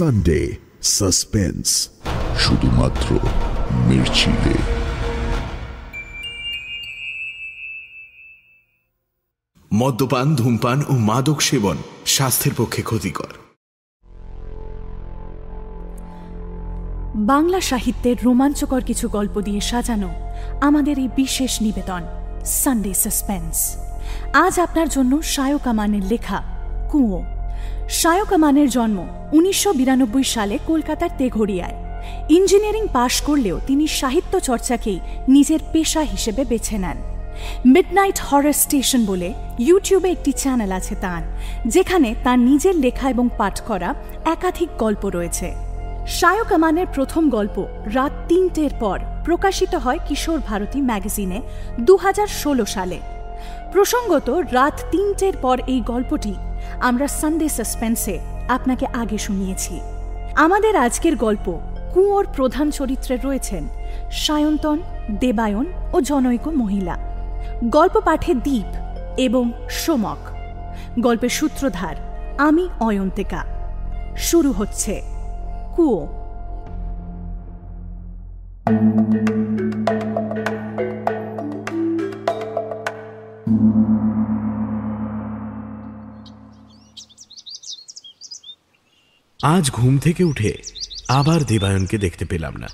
Sunday suspense শুধুমাত্র মির্চিলে। মদ্যপান ধূমপান ও মাদক সেবন স্বাস্থ্যের পক্ষে ক্ষতিকর। বাংলা সাহিত্যের রোমাঞ্চকর কিছু গল্প দিয়ে সাজানো আমাদের এই বিশেষ নিবেদন সানডে সাসপেন্স আজ আপনার জন্য শায়ক আমানের লেখা কুঁয়ো। শায়ক আমানের জন্ম উনিশশো বিরানব্বই সালে কলকাতার তেঘড়িয়ায়। ইঞ্জিনিয়ারিং পাশ করলেও তিনি সাহিত্য চর্চাকেই নিজের পেশা হিসেবে বেছে নেন। মিডনাইট হরার স্টেশন বলে ইউটিউবে একটি চ্যানেল আছে তার, যেখানে তার নিজের লেখা এবং পাঠ করা একাধিক গল্প রয়েছে। শায়ক আমানের প্রথম গল্প রাত তিনটের পর প্রকাশিত হয় কিশোর ভারতী ম্যাগাজিনে দু হাজার ষোলো সালে। প্রসঙ্গত রাত তিনটের পর এই গল্পটি আমরা সানডে সাসপেন্সে আপনাকে আগে শুনিয়েছি। আমাদের আজকের গল্প কুঁয়োর প্রধান চরিত্রে রয়েছেন সায়ন্তন, দেবায়ন ও জনৈক মহিলা। গল্প পাঠে দ্বীপ এবং সোমক। গল্পের সূত্রধার আমি অয়ন্তিকা। শুরু হচ্ছে কুয়ো। আজ ঘুম থেকে উঠে আবার দেবায়নকে দেখতে পেলাম না।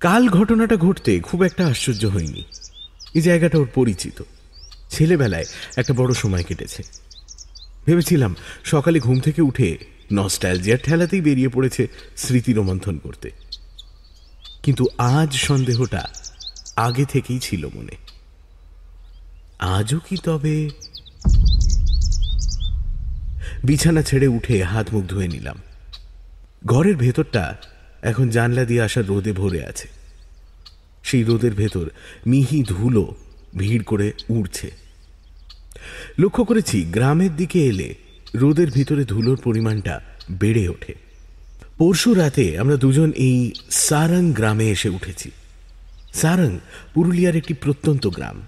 কাল ঘটনাটা ঘটতে খুব একটা আশ্চর্য হয়নি। এই জায়গাটা ওর পরিচিত। ছেলেবেলায় একটা বড় সময় কেটেছে। ভেবেছিলাম সকালে ঘুম থেকে উঠে নস্টালজিয়ার ঠেলাতেই বেরিয়ে পড়েছে স্মৃতি রোমন্থন করতে। কিন্তু আজ সন্দেহটা আগে থেকেই ছিল মনে। আজও কি তবে বিছানা ছেড়ে উঠে হাত মুখ ধুয়ে নিলাম। ঘরের ভেতরটা এখন জানলা দিয়ে আসা রোদে ভরে আছে। সেই রোদের ভেতর মিহি ধুলো ভিড় করে উড়ছে। লক্ষ্য করেছি গ্রামের দিকে এলে রোদের ভিতরে ধুলোর পরিমাণটা বেড়ে ওঠে। পরশু রাতে আমরা দুজন এই সারং গ্রামে এসে উঠেছি। সারং পুরুলিয়ার একটি প্রত্যন্ত গ্রাম।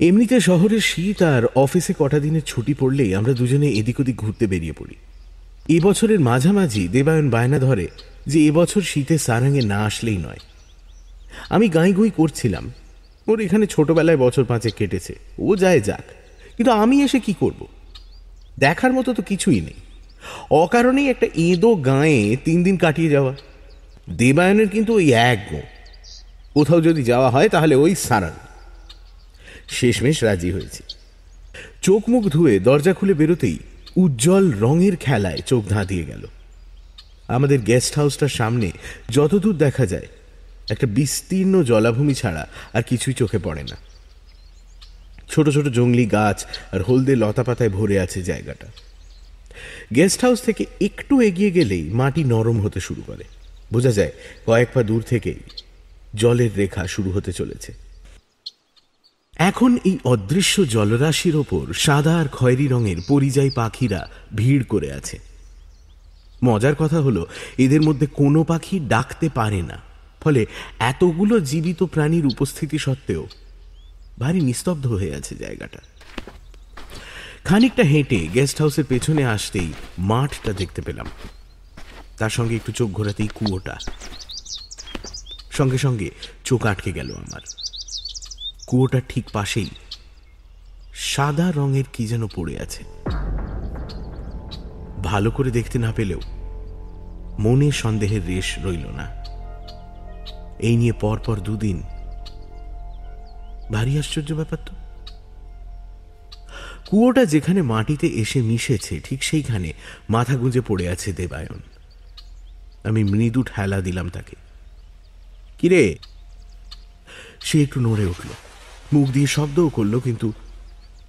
এমনিতে শহরের শীত আর অফিসে কটা দিনের ছুটি পড়লেই আমরা দুজনে এদিক ওদিক ঘুরতে বেরিয়ে পড়ি। এবছরের মাঝামাঝি দেবায়ন বায়না ধরে যে এবছর শীতে সারাঙে না আসলেই নয়। আমি গাঁই গুঁই করছিলাম। ওর এখানে ছোটবেলায় বছর পাঁচে কেটেছে। ও যায় যাক। কিন্তু আমি এসে কি করব? দেখার মতো তো কিছুই নেই। অকারণেই একটা এঁদো গাঁয়ে তিন দিন কাটিয়ে যাওয়া। দেবায়নের কিন্তু ওই এক গো। কোথাও যদি যাওয়া হয় তাহলে ওই সারান শেষমেশ রাজি হয়েছে। চোখ মুখ ধুয়ে দরজা খুলে বেরোতেই উজ্জ্বল রঙের খেলায় চোখ ধাঁধিয়ে গেল। আমাদের গেস্ট হাউসটার সামনে যতদূর দেখা যায়, একটা বিস্তীর্ণ জলাভূমি ছাড়া আর কিছুই চোখে পড়ে না। ছোট ছোট জঙ্গলি গাছ আর হলদে লতা পাতায় ভরে আছে জায়গাটা। গেস্ট হাউস থেকে একটু এগিয়ে গেলেই মাটি নরম হতে শুরু করে। বোঝা যায় কয়েক পা দূর থেকেই জলের রেখা শুরু হতে চলেছে। এখন এই অদৃশ্য জলরাশির ওপর সাদা আর খয়েরি রঙের পরিযায়ী পাখিরা ভিড় করে আছে। মজার কথা হলো, এদের মধ্যে কোনো পাখি ডাকতে পারে না। ফলে এতগুলো জীবিত প্রাণীর উপস্থিতি সত্ত্বেও ভারী নিস্তব্ধ হয়ে আছে জায়গাটা। খানিকটা হেঁটে গেস্ট হাউসের পেছনে আসতেই মাঠটা দেখতে পেলাম। তার সঙ্গে একটু চোখ ঘোরাতেই কুয়োটা। সঙ্গে সঙ্গে চোখ আটকে গেল আমার। কুয়োটার ঠিক পাশেই। সাদা রঙের কি যেন পড়ে আছে। ভালো করে দেখতে না পেলেও মনে সন্দেহের রেশ রইল না। এই নিয়ে পরপর দুদিন ভারী আশ্চর্য ব্যাপার তো। কুয়োটা যেখানে মাটিতে এসে মিশেছে, ঠিক সেইখানে মাথা গুঁজে পড়ে আছে দেবায়ন। আমি মৃদু ঠেলা দিলাম তাকে। কিরে? সে একটু নড়ে উঠল। মুখ দিয়ে শব্দও করল কিন্তু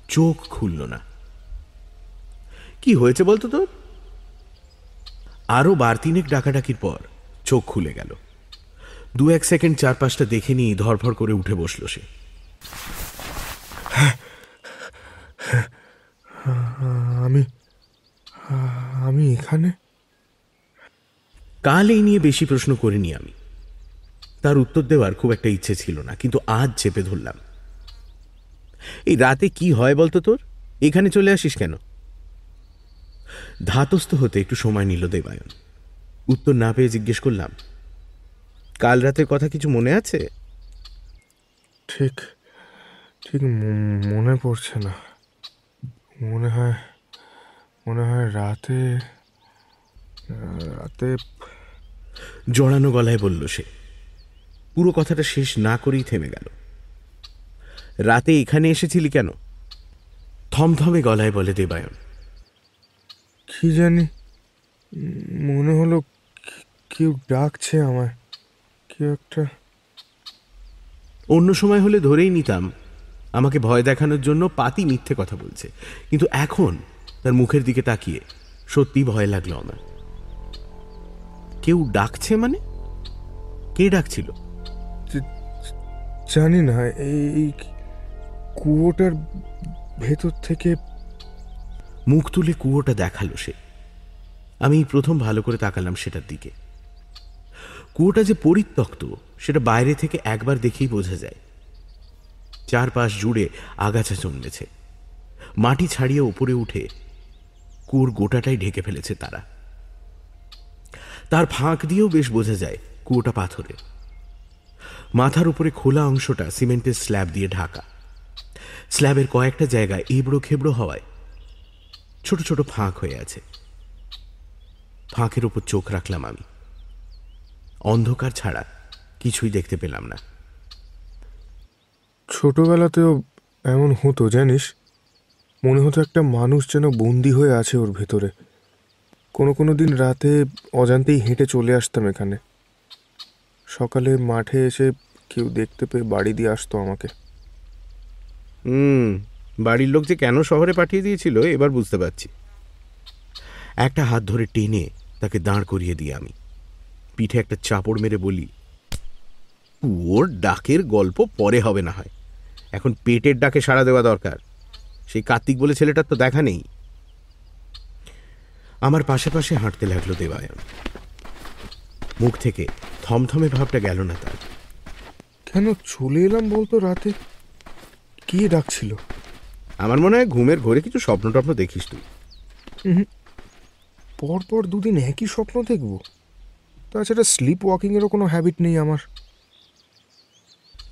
চোখ খুলল না। কি হয়েছে বলতো তোর? আরও বার তিনেক ডাকাডাকির পর চোখ খুলে গেল। দু এক সেকেন্ড চারপাশটা দেখে নিয়ে ধরফর করে উঠে বসল সে। আমি আমি এখানে? কাল এই নিয়ে বেশি প্রশ্ন করিনি আমি। তার উত্তর দেওয়ার খুব একটা ইচ্ছে ছিল না কিন্তু আজ চেপে ধরলাম। এই রাতে কি হয় বলতো তোর? এখানে চলে আসিস কেন? ধাতস্থ হতে একটু সময় নিল দেবায়ন। উত্তর না পেয়ে জিজ্ঞেস করলাম কাল রাতের কথা কিছু মনে আছে? ঠিক ঠিক মনে পড়ছে না। মনে হয় মনে হয় রাতে রাতে জড়ানো গলায় বলল সে। পুরো কথাটা শেষ না করেই থেমে গেল। রাতে এখানে এসেছিলি কেন? থমথমে গলায় বলে দেবায়ন কি জানি মনে হলো কেউ ডাকছে আমায় কেউ একটা অন্য সময় হলে ধরেই নিতাম আমাকে ভয় দেখানোর জন্য পাতি মিথ্যে কথা বলছে। কিন্তু এখন তার মুখের দিকে তাকিয়ে সত্যি ভয় লাগল আমার। কেউ ডাকছে মানে? কে ডাকছিল? জানি না এই এই কুয়োটার ভেতর থেকে মুখ তুলে কুয়োটা দেখাল সে। আমি প্রথম ভালো করে তাকালাম সেটার দিকে। কুয়োটা যে পরিত্যক্ত, সেটা বাইরে থেকে একবার দেখেই বোঝা যায়। চারপাশ জুড়ে আগাছা জন্মেছে। মাটি ছাড়িয়ে উপরে উঠে কুয়োর গোটাটাই ঢেকে ফেলেছে তারা। তার ফাঁক দিয়েও বেশ বোঝা যায় কুয়োটা পাথরে মাথার উপরে খোলা অংশটা সিমেন্টের স্ল্যাব দিয়ে ঢাকা। স্ল্যাবের কয়েকটা জায়গায় এবড়ো খেবড়ো হওয়ায় ছোট ছোট ফাঁক হয়ে আছে। ফাঁকের উপর চোখ রাখলাম আমি। অন্ধকার ছাড়া কিছুই দেখতে পেলাম না। ছোটবেলাতেও এমন হতো, জানিস? মনে হতো একটা মানুষ যেন বন্দি হয়ে আছে ওর ভেতরে। কোনো কোনো দিন রাতে অজান্তেই হেঁটে চলে আসতাম এখানে। সকালে মাঠে এসে কেউ দেখতে পেয়ে বাড়ি দিয়ে আসতো আমাকে। হুম, বাড়ির লোক যে কেন শহরে পাঠিয়ে দিয়েছিল, এবার বুঝতে পারছি। একটা হাত ধরে টেনে তাকে দাঁড় করিয়ে দিই আমি। পিঠে একটা চাপড় মেরে বলি, ওর ডাকের গল্প পরে হবে না হয়। এখন পেটের ডাকে সাড়া দেওয়া দরকার। সেই কার্তিক বলে ছেলেটার তো দেখা নেই। আমার পাশে পাশে হাঁটতে লাগল দেবায়ন। মুখ থেকে থমথমে ভাবটা গেল না তার। কেন চলে এলাম বলতো রাতে? কে ডাকছিল? আমার মনে হয় ঘুমের ঘরে কিছু স্বপ্ন টপ্ন দেখিস তুই। পরপর দুদিন একই স্বপ্ন দেখব। তাছাড়া স্লিপ ওয়াকিংয়েরও কোনো হ্যাবিট নেই আমার।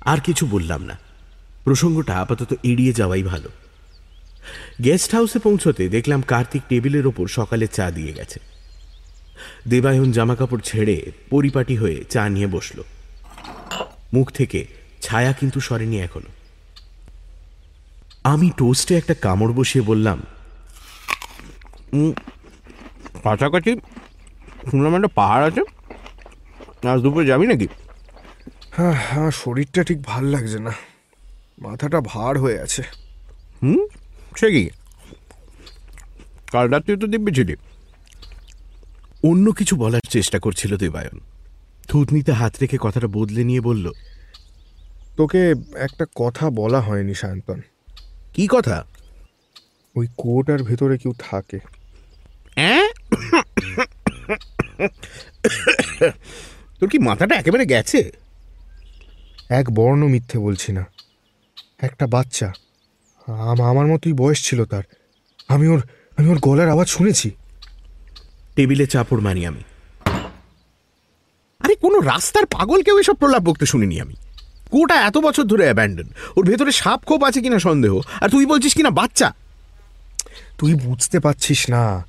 আর কিছু বললাম না। প্রসঙ্গটা আপাতত এড়িয়ে যাওয়াই ভালো। গেস্ট হাউসে পৌঁছতে দেখলাম কার্তিক টেবিলের ওপর সকালে চা দিয়ে গেছে। দেবায়ন জামাকাপড় ছেড়ে পরিপাটি হয়ে চা নিয়ে বসল। মুখ থেকে ছায়া কিন্তু সরেনি এখনও। আমি টোস্টে একটা কামড় বসিয়ে বললাম "উম, কাছাকাছি শুনলাম একটা পাহাড় আছে আজ দুপুরে যাবি নাকি? হ্যাঁ আমার শরীরটা ঠিক ভালো লাগছে না মাথাটা ভার হয়ে আছে। হুম? সে কি? কাল রাত্রে তো দিব্যি ছিলি। অন্য কিছু বলার চেষ্টা করছিল দেবায়ন। থুতনিতে হাত রেখে কথাটা বদলে নিয়ে বলল তোকে একটা কথা বলা হয়নি সায়ন্তন কি কথা? ওই কোটার ভেতরে কেউ থাকে? তোর কি মাথাটা একেবারে গেছে? এক বর্ণ মিথ্যে বলছি না। একটা বাচ্চা। আমার মতোই বয়স ছিল তার। আমি ওর আমি ওর গলার আওয়াজ শুনেছি। টেবিলে চাপড় মারি আমি। আরে কোনো রাস্তার পাগল কেউ এসব প্রলাপ বকতে শুনিনি আমি। কোটা এত বছর ধরে অ্যাব্যান্ডন ওর ভেতরে সাপ খোপ আছে কিনা সন্দেহ? আর তুই বলছিস কিনা বাচ্চা? তুই বুঝতে পারছিস না।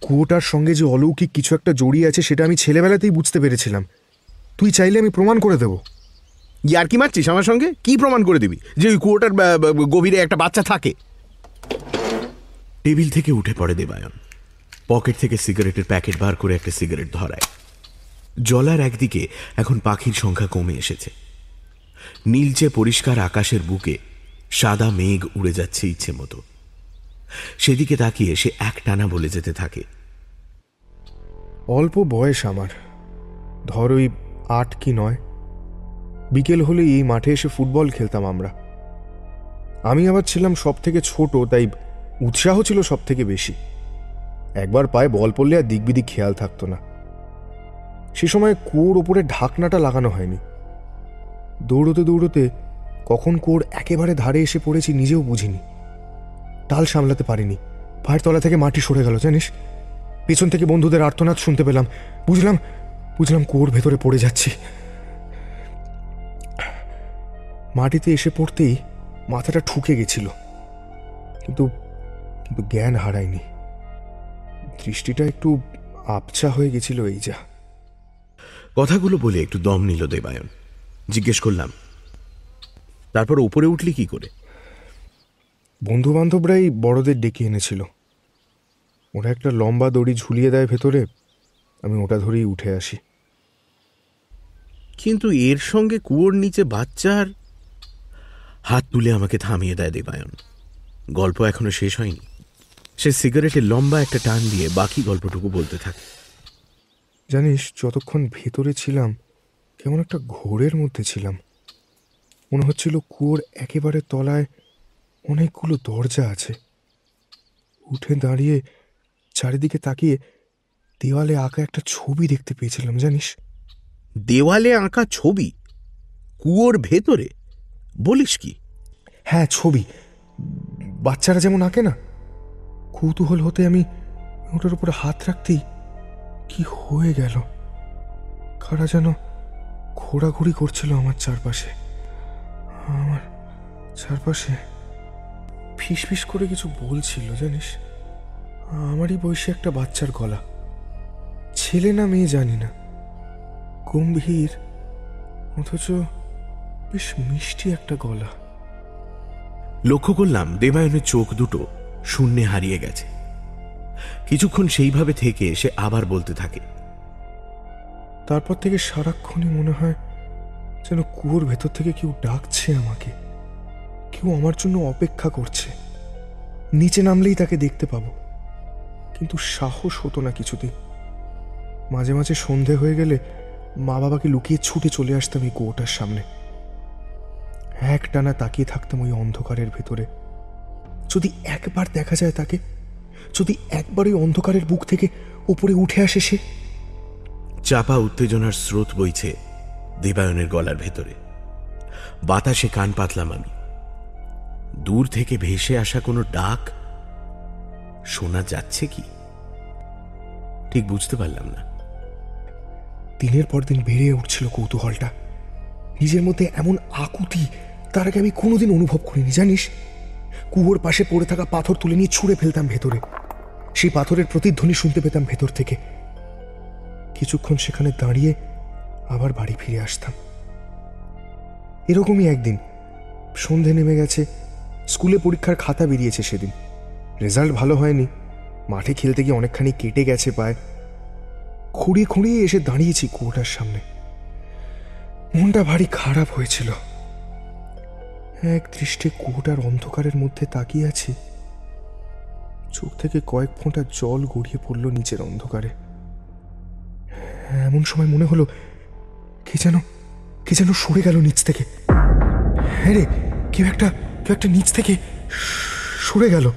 কুয়োটার সঙ্গে যে অলৌকিক কিছু একটা জড়িয়ে আছে সেটা আমি ছেলেবেলাতেই বুঝতে পেরেছিলাম। তুই চাইলে আমি প্রমাণ করে দেবো। ইয়ার কি মারছিস আমার সঙ্গে? কি প্রমাণ করে দিবি? যে ওই কুয়োটার গভীরে একটা বাচ্চা থাকে। টেবিল থেকে উঠে পড়ে দেবায়ন। পকেট থেকে সিগারেটের প্যাকেট বার করে একটা সিগারেট ধরায়। জলার একদিকে এখন পাখির সংখ্যা কমে এসেছে। নীলচে পরিষ্কার আকাশের বুকে সাদা মেঘ উড়ে যাচ্ছে ইচ্ছে মতো। সেদিকে তাকিয়ে সে এক টানা বলে যেতে থাকে। অল্প বয়স আমার। ধর ওই আট কি নয়। বিকেল হলে এই মাঠে এসে ফুটবল খেলতাম আমরা। আমি আবার ছিলাম সব থেকে ছোট, তাই উৎসাহ ছিল সব থেকে বেশি। একবার পায়ে বল পড়লে আর দিক বিদিক খেয়াল থাকতো না। সে সময় কুয়োর ওপরে ঢাকনাটা লাগানো হয়নি। দৌড়তে দৌড়তে কখন কোর একেবারে ধারে এসে পড়েছি নিজেও বুঝিনি। টাল সামলাতে পারিনি। পায়ের তলা থেকে মাটি সরে গেল, জানিস? পেছন থেকে বন্ধুদের আর্তনাদ শুনতে পেলাম। বুঝলাম বুঝলাম কুয়োর ভেতরে পড়ে যাচ্ছি। মাটিতে এসে পড়তেই মাথাটা ঠুকে গেছিল। কিন্তু কিন্তু জ্ঞান হারায়নি। দৃষ্টিটা একটু আবছা হয়ে গেছিল এই যা। কথাগুলো বলে একটু দম নিল দেবায়ন। জিজ্ঞেস করলাম তারপর উপরে উঠলি কি করে? বন্ধু বান্ধবরাই বড়দের ডেকে এনেছিল। ওরা একটা লম্বা দড়ি ঝুলিয়ে দেয় ভেতরে আমি ওটা ধরেই উঠে আসি। কিন্তু এর সঙ্গে কুয়োর নিচে বাচ্চার হাত তুলে আমাকে থামিয়ে দেয় দেবায়ন। গল্প এখনও শেষ হয়নি। সে সিগারেটে লম্বা একটা টান দিয়ে বাকি গল্পটুকু বলতে থাকে। জানিস যতক্ষণ ভেতরে ছিলাম কেমন একটা ঘোরের মধ্যে ছিলাম। মনে হচ্ছিল কুয়োর একেবারে তলায় অনেকগুলো দরজা আছে। উঠে দাঁড়িয়ে চারিদিকে তাকিয়ে দেওয়ালে আঁকা একটা ছবি দেখতে পেয়েছিলাম জানিস? দেওয়ালে আঁকা ছবি? কুয়োর ভেতরে? বলিস কি? হ্যাঁ ছবি। বাচ্চারা যেমন আঁকে না কৌতূহল হতে আমি ওটার উপরে হাত রাখতেই কি হয়ে গেল? কারা যেন ঘোরাঘুরি করছিল আমার চারপাশে। আমার চারপাশে ফিস ফিস করে কিছু বলছিল, জানিস? আমারই বয়সী একটা বাচ্চার গলা। ছেলে না মেয়ে জানি না। গম্ভীর, অথচ বেশ মিষ্টি একটা গলা। লক্ষ্য করলাম দেবায়নের চোখ দুটো শূন্যে হারিয়ে গেছে। কিছুক্ষণ সেইভাবে থেকে সে আবার বলতে থাকে তারপর থেকে সারাক্ষণই মনে হয় যেন কুয়োর ভেতর থেকে কেউ ডাকছে আমাকে। কেউ আমার জন্য অপেক্ষা করছে। নিচে নামলেই তাকে দেখতে পাবো। কিন্তু সাহস হতো না কিছুতেই মাঝে মাঝে সন্ধে হয়ে গেলে মা বাবাকে লুকিয়ে ছুটে চলে আসতাম এই কুয়োটার সামনে। এক টানা তাকিয়ে থাকতাম ওই অন্ধকারের ভেতরে। যদি একবার দেখা যায় তাকে, যদি একবার ওই অন্ধকারের বুক থেকে উপরে উঠে আসে সে চাপা উত্তেজনার স্রোত বইছে দেবায়নের গলার ভেতরে। বাতাসে কান পাতলাম আমি। দূর থেকে ভেসে আসা কোনো ডাক? শোনা যাচ্ছে কি? ঠিক বুঝতে পারলাম না। দিনের পর দিন বেড়ে উঠছিল কৌতূহলটা। নিজের মধ্যে এমন আকুতি, তার আগে আমি কোনোদিন অনুভব করিনি, জানিস? কুয়োর পাশে পড়ে থাকা পাথর তুলে নিয়ে ছুঁড়ে ফেলতাম ভেতরে। সেই পাথরের প্রতিধ্বনি শুনতে পেতাম ভেতর থেকে। কিছুক্ষণ সেখানে দাঁড়িয়ে আবার বাড়ি ফিরে আসতাম। এরকমই একদিন সন্ধে নেমে গেছে, স্কুলে পরীক্ষার খাতা বেরিয়েছে সেদিন। রেজাল্ট ভালো হয়নি, মাঠে খেলতে গিয়ে অনেকখানি কেটে গেছে পায়। খুঁড়িয়ে খুঁড়িয়ে এসে দাঁড়িয়েছি কুয়োটার সামনে। মনটা ভারী খারাপ হয়েছিল। এক দৃষ্টে কুয়োটার অন্ধকারের মধ্যে তাকিয়ে আছি। চোখ থেকে কয়েক ফোঁটা জল গড়িয়ে পড়ল নিচের অন্ধকারে। এমন সময় মনে হলো কে যেন কে যেন সরে গেল নিচ থেকে। হ্যাঁ রে, কেউ একটা কেউ একটা নিচ থেকে সরে গেল।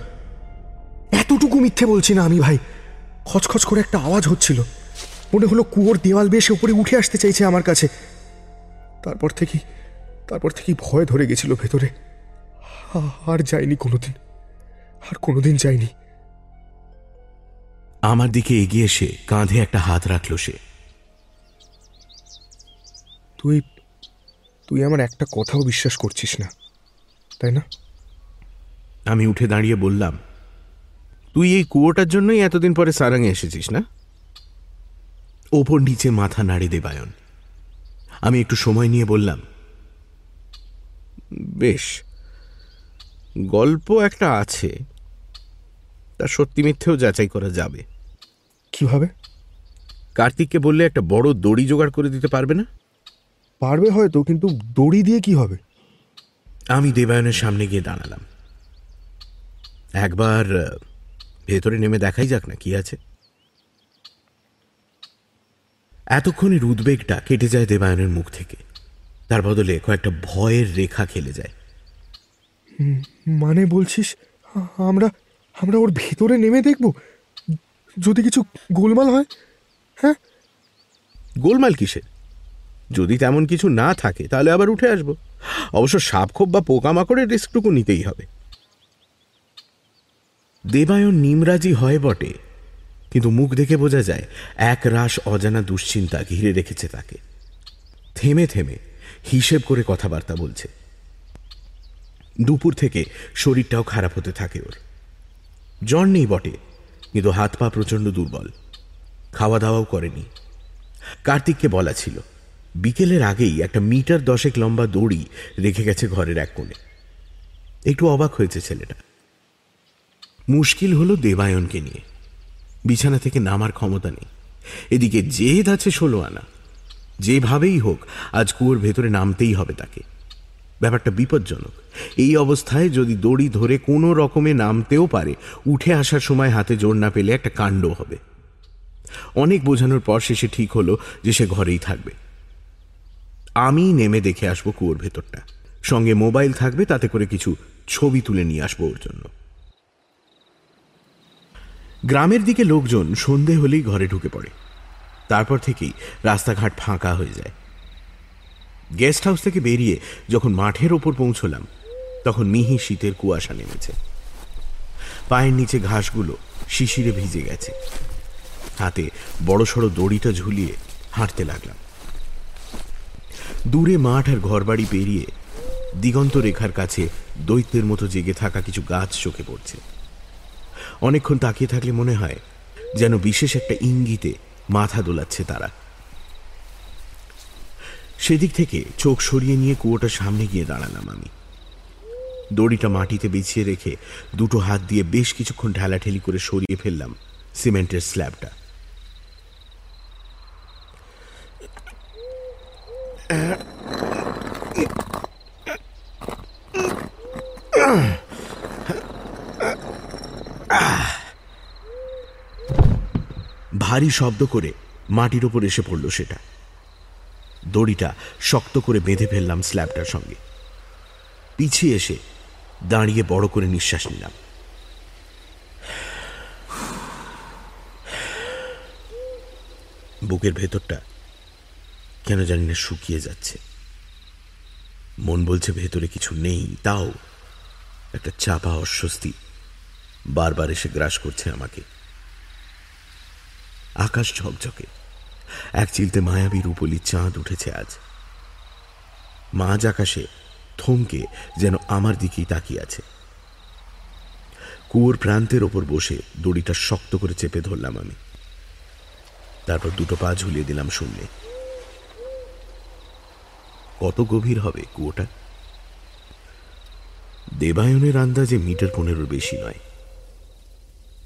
এতটুকু মিথ্যে বলছি না আমি ভাই। খচখচ করে একটা আওয়াজ হচ্ছিল। মনে হলো কুয়োর দেওয়াল বেশে উপরে উঠে আসতে চাইছে আমার কাছে। তারপর থেকে, তারপর থেকেই ভয় ধরে গেছিল ভেতরে। আর যাইনি কোনোদিন, আর কোনোদিন যাইনি আমার দিকে এগিয়ে এসে কাঁধে একটা হাত রাখল সে। তুই তুই আমার একটা কথাও বিশ্বাস করছিস না তাই না? আমি উঠে দাঁড়িয়ে বললাম তুই এই কুয়োটার জন্যই এতদিন পরে সারাঙে এসেছিস না? ওপর নিচে মাথা নাড়ে দেবায়ন আমি একটু সময় নিয়ে বললাম বেশ গল্প একটা আছে তা সত্যি মিথ্যেও যাচাই করা যাবে। কীভাবে? কার্তিককে বললে একটা বড় দড়ি জোগাড় করে দিতে পারবে না? পারবে হয়তো কিন্তু দড়ি দিয়ে কি হবে? আমি দেবায়নের সামনে গিয়ে দাঁড়ালাম। একবার ভেতরে নেমে দেখাই যাক না কি আছে। এতক্ষণের উদ্বেগটা কেটে যায় দেবায়নের মুখ থেকে। তার বদলে কয়েকটা ভয়ের রেখা খেলে যায়। মানে বলছিস আমরা আমরা ওর ভেতরে নেমে দেখব? যদি কিছু গোলমাল হয় হ্যাঁ? গোলমাল কিসের? যদি তেমন কিছু না থাকে, তাহলে আবার উঠে আসব। অবশ্য সাপখোপ বা পোকামাকড়ের রিস্কটুকু নিতেই হবে। দেবায়ন নিমরাজি হয় বটে, কিন্তু মুখ দেখে বোঝা যায়, এক রাস অজানা দুশ্চিন্তা ঘিরে রেখেছে তাকে। থেমে থেমে হিসেব করে কথাবার্তা বলছে। দুপুর থেকে শরীরটাও খারাপ হতে থাকে ওর। জ্বর নেই বটে, কিন্তু হাত পা প্রচণ্ড দুর্বল। খাওয়া দাওয়াও করেনি। কার্তিককে বলা ছিল বিকেলের আগেই একটা মিটার দশেক লম্বা দড়ি রেখে গেছে ঘরের এক কোণে। একটু অবাক হয়েছে ছেলেটা। মুশকিল হলো দেবায়নকে নিয়ে। বিছানা থেকে নামার ক্ষমতা নেই। এদিকে জেদ আছে ষোলো আনা যেভাবেই হোক, আজ কুয়োর ভেতরে নামতেই হবে তাকে। ব্যাপারটা বিপজ্জনক। এই অবস্থায় যদি দড়ি ধরে কোনো রকমে নামতেও পারে, উঠে আসার সময় হাতে জোর না পেলে একটা কাণ্ড হবে। অনেক বোঝানোর পর শেষে ঠিক হলো যে সে ঘরেই থাকবে। আমি নেমে দেখে আসব কুয়োর ভেতরটা। সঙ্গে মোবাইল থাকবে, তাতে করে কিছু ছবি তুলে নিয়ে আসব ওর জন্য। গ্রামের দিকে লোকজন সন্ধে হলেই ঘরে ঢুকে পড়ে। তারপর থেকেই রাস্তাঘাট ফাঁকা হয়ে যায়। গেস্ট হাউস থেকে বেরিয়ে যখন মাঠের ওপর পৌঁছলাম, তখন মিহি শীতের কুয়াশা নেমেছে। পায়ের নিচে ঘাসগুলো শিশিরে ভিজে গেছে। হাতে বড়সড় দড়িটা ঝুলিয়ে হাঁটতে লাগলাম। দূরে মাঠ আর ঘরবাড়ি পেরিয়ে দিগন্ত রেখার কাছে দৈত্যের মতো জেগে থাকা কিছু গাছ চোখে পড়ছে। অনেকক্ষণ তাকিয়ে থাকলে মনে হয় যেন বিশেষ একটা ইঙ্গিতে মাথা দোলাচ্ছে তারা। সেদিক থেকে চোখ সরিয়ে নিয়ে কুয়োটার সামনে গিয়ে দাঁড়ালাম আমি। দড়িটা মাটিতে বিছিয়ে রেখে দুটো হাত দিয়ে বেশ কিছুক্ষণ ঢালাঠেলি করে সরিয়ে ফেললাম সিমেন্টের স্ল্যাবটা। ভারী শব্দ করে মাটির ওপর এসে পড়ল সেটা। দড়িটা শক্ত করে বেঁধে ফেললাম স্ল্যাবটার সঙ্গে। পিছিয়ে এসে দাঁড়িয়ে বড় করে নিঃশ্বাস নিলাম। বুকের ভেতরটা কেন জানি না শুকিয়ে যাচ্ছে। মন বলছে ভেতরে কিছু নেই, তাও একটা চাপা অস্বস্তি বারবার এসে গ্রাস করছে আমাকে। আকাশ ঝকঝকে, এক চিলতে মায়াবী রূপলি চাঁদ উঠেছে আজ। মাঝ আকাশে থমকে যেন আমার দিকেই তাকিয়ে আছে। কুয়োর প্রান্তের ওপর বসে দড়িটা শক্ত করে চেপে ধরলাম আমি। তারপর দুটো পা ঝুলিয়ে দিলাম শূন্যে। কত গভীর হবে কুয়োটা? দেবায়নের আন্দাজে মিটার পনেরোর বেশি নয়।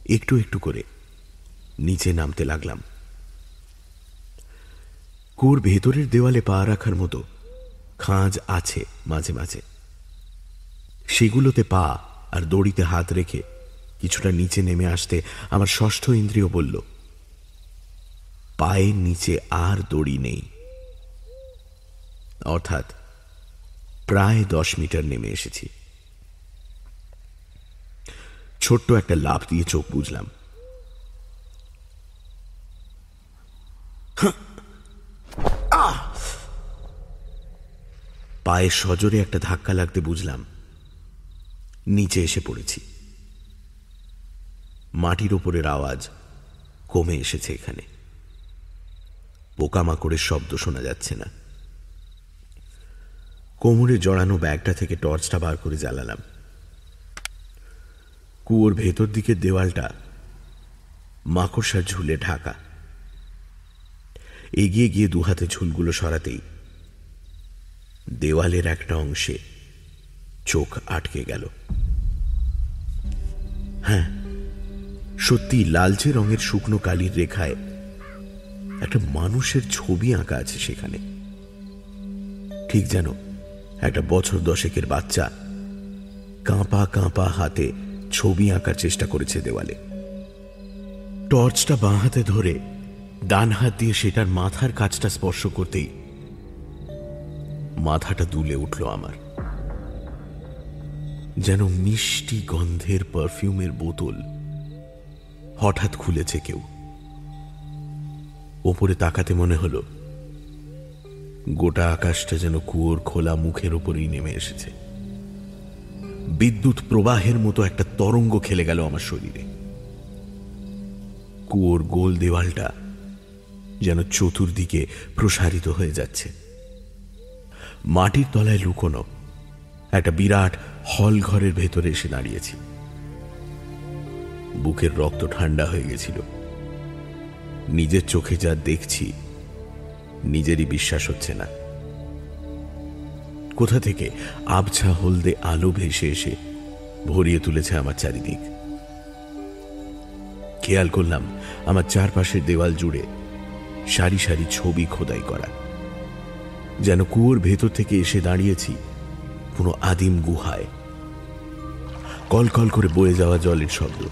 একটু একটু করে নিচে নামতে লাগলাম। কুয়োর ভেতরের দেওয়ালে পা রাখার মতো খাঁজ আছে মাঝে মাঝে। সেগুলোতে পা আর দড়িতে হাত রেখে কিছুটা নিচে নেমে আসতে আমার ষষ্ঠ ইন্দ্রিয় বলল, পায়ের নিচে আর দড়ি নেই। অর্থাৎ প্রায় দশ মিটার নেমে এসেছি। ছোট্ট একটা লাভ দিয়ে চোখ বুঝলাম। পায়ে সজোরে একটা ধাক্কা লাগতে বুঝলাম। নিচে এসে পড়েছি। মাটির উপরের আওয়াজ কমে এসেছে এখানে। পোকামাকড়ের শব্দ শোনা যাচ্ছে না। কোমরে জড়ানো ব্যাগটা থেকে টর্চটা বার করে জ্বালালাম। কুয়োর ভেতর দিকের দেওয়ালটা মাকড়সার ঝুলে ঢাকা। এগিয়ে গিয়ে দুহাতে ঝুলগুলো সরাতেই দেওয়ালের একটা অংশে চোখ আটকে গেল। হ্যাঁ সত্যি লালচে রঙের শুকনো কালির রেখায় একটা মানুষের ছবি আঁকা আছে সেখানে। ঠিক যেন একটা বছর দশেকের বাচ্চা কাঁপা কাঁপা হাতে ছবি আঁকার চেষ্টা করেছে দেওয়ালে। টর্চটা বাঁ হাতে ধরে ডান হাত দিয়ে সেটার মাথার কাজটা স্পর্শ করতেই মাথাটা দুলে উঠল আমার। যেন মিষ্টি গন্ধের পারফিউমের বোতল হঠাৎ খুলেছে কেউ। ওপরে তাকাতে মনে হলো গোটা আকাশটা যেন কুয়োর খোলা মুখের ওপরেই নেমে এসেছে। বিদ্যুৎ প্রবাহের মতো একটা তরঙ্গ খেলে গেল আমার শরীরে। কুয়োর গোল দেওয়ালটা যেন চতুর্দিকে প্রসারিত হয়ে যাচ্ছে। মাটির তলায় লুকোনো একটা বিরাট হল ঘরের ভেতরে এসে দাঁড়িয়েছি। বুকের রক্ত ঠান্ডা হয়ে গেছিল। নিজের চোখে যা দেখছি নিজেরই বিশ্বাস হচ্ছে না। কোথা থেকে আবছা হলদে আলো ভেসে এসে ভরিয়ে তুলেছে আমার চারিদিক। খেয়াল করলাম আমার চারপাশের দেওয়াল জুড়ে সারি সারি ছবি খোদাই করা। যেন কুয়োর ভেতর থেকে এসে দাঁড়িয়েছি কোনো আদিম গুহায়। কলকল করে বয়ে যাওয়া জলের শব্দ।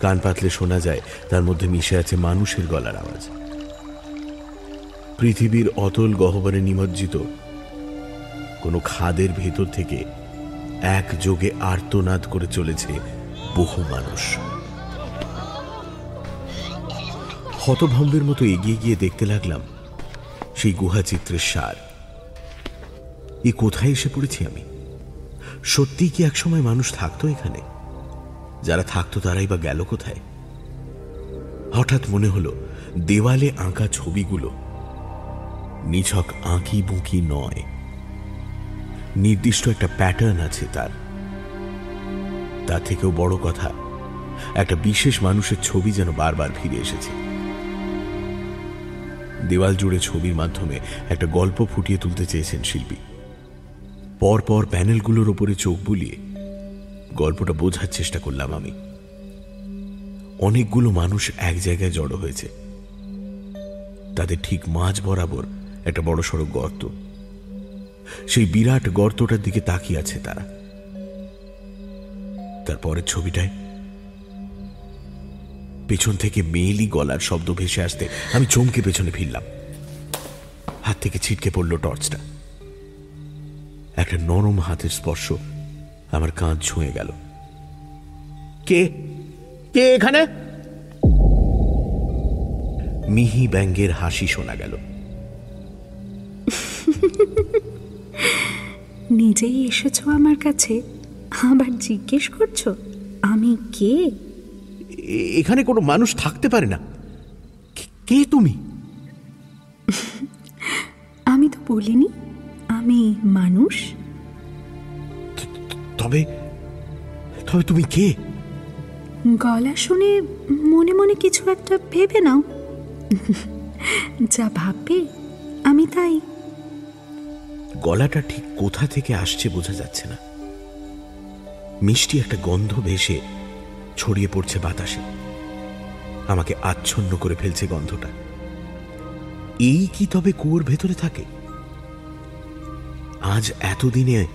কান পাতলে শোনা যায়, তার মধ্যে মিশে আছে মানুষের গলার আওয়াজ। পৃথিবীর অতল গহ্বরে নিমজ্জিত। কোনো খাদের ভেতর থেকে এক যোগে আর্তনাদ করে চলেছে বহু মানুষ। হতভম্বের মতো এগিয়ে গিয়ে দেখতে লাগলাম সেই গুহা চিত্রের সার। এ কোথায় এসে পড়েছি আমি? সত্যি কি একসময় মানুষ থাকতো এখানে? যারা থাকতো তারাই বা গেল কোথায়? হঠাৎ মনে হলো, দেওয়ালে আঁকা ছবিগুলো নিছক আঁকি বুঁকি নয়। নির্দিষ্ট একটা প্যাটার্ন আছে তার। তার থেকেও বড় কথা, একটা বিশেষ মানুষের ছবি যেন বারবার ফিরে এসেছে। দেওয়াল জুড়ে ছবির মাধ্যমে একটা গল্প ফুটিয়ে তুলতে চেয়েছেন শিল্পী। পরপর প্যানেলগুলোর ওপরে চোখ বুলিয়ে গল্পটা বোঝার চেষ্টা করলাম আমি। অনেকগুলো মানুষ এক জায়গায় জড়ো হয়েছে। তাদের ঠিক মাঝ বরাবর একটা বড় সড়ো গর্ত। সেই বিরাট গর্তটার দিকে তাকিয়ে আছে তারা। তারপরের ছবিটায় পেছন থেকে মেয়েলি গলার শব্দ ভেসে আসতে আমি চমকে পেছনে ফিরলাম। হাত থেকে ছিটকে পড়ল টর্চটা। একটা নরম হাতের স্পর্শ আমার কাঁধ ছুঁয়ে গেল। কে? কে এখানে? মিহি ব্যাঙ্গের হাসি শোনা গেল। নিজেই এসেছ আমার কাছে? আবার জিজ্ঞেস করছ আমি কে? এখানে কোনো মানুষ থাকতে পারে না। কে- তুমি? আমি তো বলিনি আমি মানুষ। তবে তবে তুমি কে? গলা শুনে মনে মনে কিছু একটা ভেবে নাও। যা ভাববে আমি তাই গলাটা ঠিক কোথা থেকে আসছে বোঝা যাচ্ছে না। মিষ্টি একটা গন্ধ ভেসে ছড়িয়ে পড়ছে বাতাসে। আমাকে আচ্ছন্ন করে ফেলছে গন্ধটা। এই কি তবে কুয়োর ভেতরে থাকে? আজ এতদিনে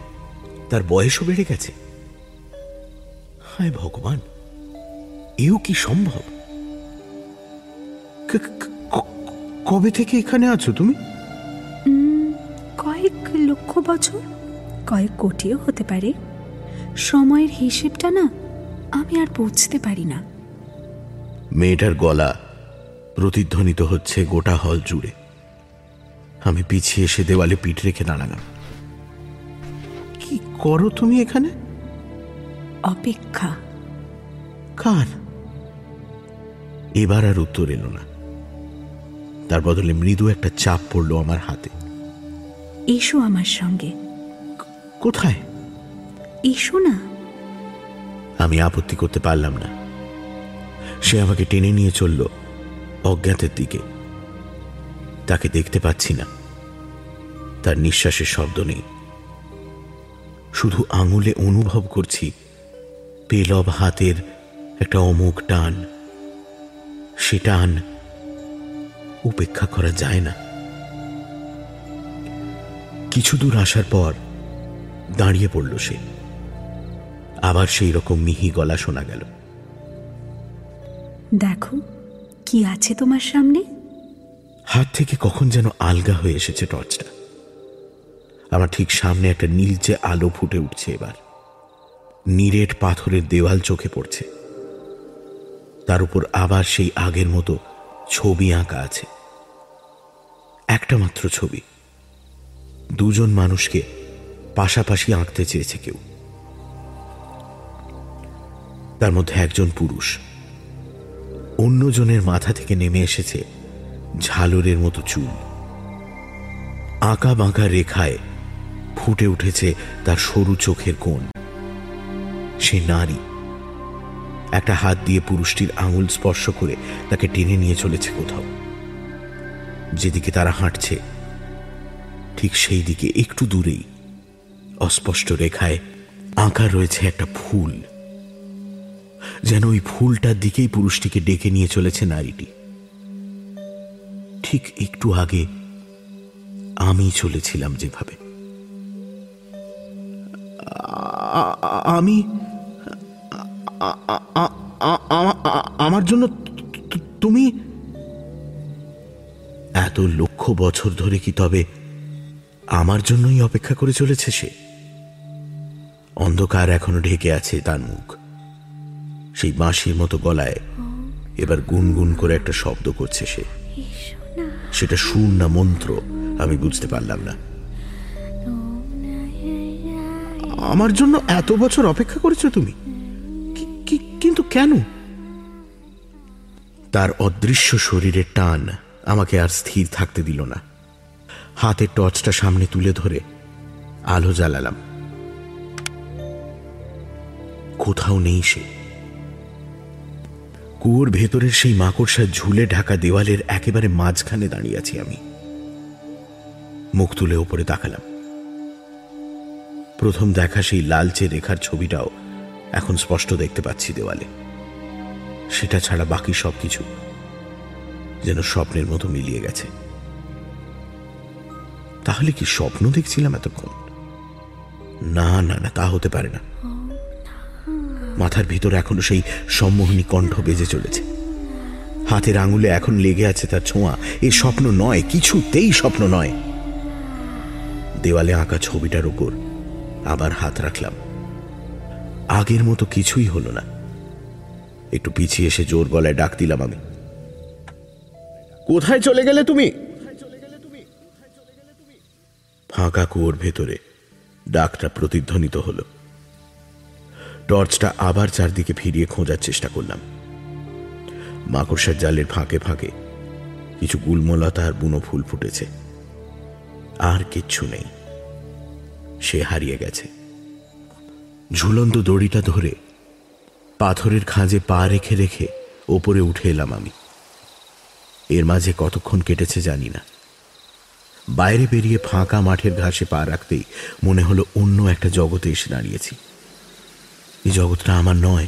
তার বয়সও বেড়ে গেছে। হায় ভগবান, এও কি সম্ভব? কবে থেকে এখানে আছো তুমি? কয়েক লক্ষ বছর কয়েক কোটিও হতে পারে। সময়ের হিসেবটা না আমি আর বুঝতে পারি না। মেয়েটার গলা প্রতিধ্বনিত হচ্ছে গোটা হল জুড়ে। আমি পিছিয়ে এসে দেওয়ালে পিঠ রেখে দাঁড়ালাম। কি করো তুমি এখানে? অপেক্ষা। কার? এবার আর উত্তর এলো না। তার বদলে মৃদু একটা চাপ পড়ল আমার হাতে। এসো আমার সঙ্গে। কোথায়? এসো না। আমি আপত্তি করতে পারলাম না। সে আমাকে টেনে নিয়ে চলল অজ্ঞাতের দিকে। তাকে দেখতে পাচ্ছি না। তার নিঃশ্বাসের শব্দ নেই। শুধু আঙুলে অনুভব করছি পেলব হাতের একটা অমুক টান। সে টান উপেক্ষা করা যায় না। কিছু দূর আসার পর দাঁড়িয়ে পড়ল সে। আবার সেই রকম মিহি গলা শোনা গেল। দেখো কি আছে তোমার সামনে? হাত থেকে কখন যেন আলগা হয়ে এসেছে টর্চটা। আমার ঠিক সামনে একটা নীলচে আলো ফুটে উঠছে এবার। নিরেট পাথরের দেওয়াল চোখে পড়ছে। তার উপর আবার সেই আগের মতো ছবি আঁকা আছে। একটা মাত্র ছবি। দুজন মানুষকে পাশাপাশি আঁকতে চেয়েছে কেউ। তার মধ্যে একজন পুরুষ। অন্যজনের মাথা থেকে নেমে এসেছে ঝালরের মতো চুল। আঁকা বাঁকা রেখায় ফুটে উঠেছে তার সরু চোখের কোণ। সে নারী। একটা হাত দিয়ে পুরুষটির আঙুল স্পর্শ করে তাকে টেনে নিয়ে চলেছে কোথাও। যেদিকে তারা হাঁটছে ঠিক সেই দিকে একটু দূরেই, অস্পষ্ট রেখায় আঁকা রয়েছে একটা ফুল। যেন ওই ফুলটার দিকেই পুরুষটিকে ডেকে নিয়ে চলেছে নারীটি। ঠিক একটু আগে আমি চলেছিলাম যেভাবে। আমি আমার জন্য তুমি? এত লক্ষ বছর ধরে কি তবে আমার জন্যই অপেক্ষা করে চলেছে সে। অন্ধকার এখনও ঢেকে আছে তার মুখ। সেই বাঁশির মতো গলায় এবার গুনগুন করে একটা শব্দ করছে সে। সেটা সুর না মন্ত্র, আমি বুঝতে পারলাম না। আমার জন্য এত বছর অপেক্ষা করেছ তুমি? কিন্তু কেন? তার অদৃশ্য শরীরের টান আমাকে আর স্থির থাকতে দিল না। হাতের টর্চটা সামনে তুলে ধরে। আলো জ্বালালাম। কোথাও নেই সে। কুয়োর ভেতরের সেই মাকড়সার ঝুলে ঢাকা দেওয়ালের একেবারে মাঝখানে দাঁড়িয়ে আছি আমি। মুখ তুলে ওপরে তাকালাম। প্রথম দেখা সেই লালচে রেখার ছবিটাও এখন স্পষ্ট দেখতে পাচ্ছি দেওয়ালে। সেটা ছাড়া বাকি সবকিছু যেন স্বপ্নের মতো মিলিয়ে গেছে। তাহলে কি স্বপ্ন দেখছিলাম এতক্ষণ? না না না, তা হতে পারে না। মাথার ভিতর এখনও সেই সম্মোহনী কণ্ঠ বেজে চলেছে। হাতের আঙুলে এখন লেগে আছে তার ছোঁয়া। এ স্বপ্ন নয়, কিছুতেই স্বপ্ন নয়। দেওয়ালে আঁকা ছবিটার উপর আবার হাত রাখলাম। আগের মতো কিছুই হলো না। একটু পিছিয়ে এসে জোর গলায় ডাক দিলাম আমি। কোথায় চলে গেলে তুমি? ফাঁকা কুয়োর ভেতরে ডাকটা প্রতিধ্বনিত হল। টর্চটা আবার চারদিকে ফিরিয়ে খোঁজার চেষ্টা করলাম। মাকড়সার জালের ফাঁকে ফাঁকে কিছু গুলমলতা আর বুনো ফুল ফুটেছে। আর কিচ্ছু নেই। সে হারিয়ে গেছে। ঝুলন্ত দড়িটা ধরে পাথরের খাঁজে পা রেখে রেখে ওপরে উঠে এলাম আমি। এর মাঝে কতক্ষণ কেটেছে জানি না। বাইরে বেরিয়ে ফাঁকা মাঠের ঘাসে পা রাখতেই মনে হলো অন্য একটা জগতে এসে দাঁড়িয়েছি। এই জগৎটা আমার নয়।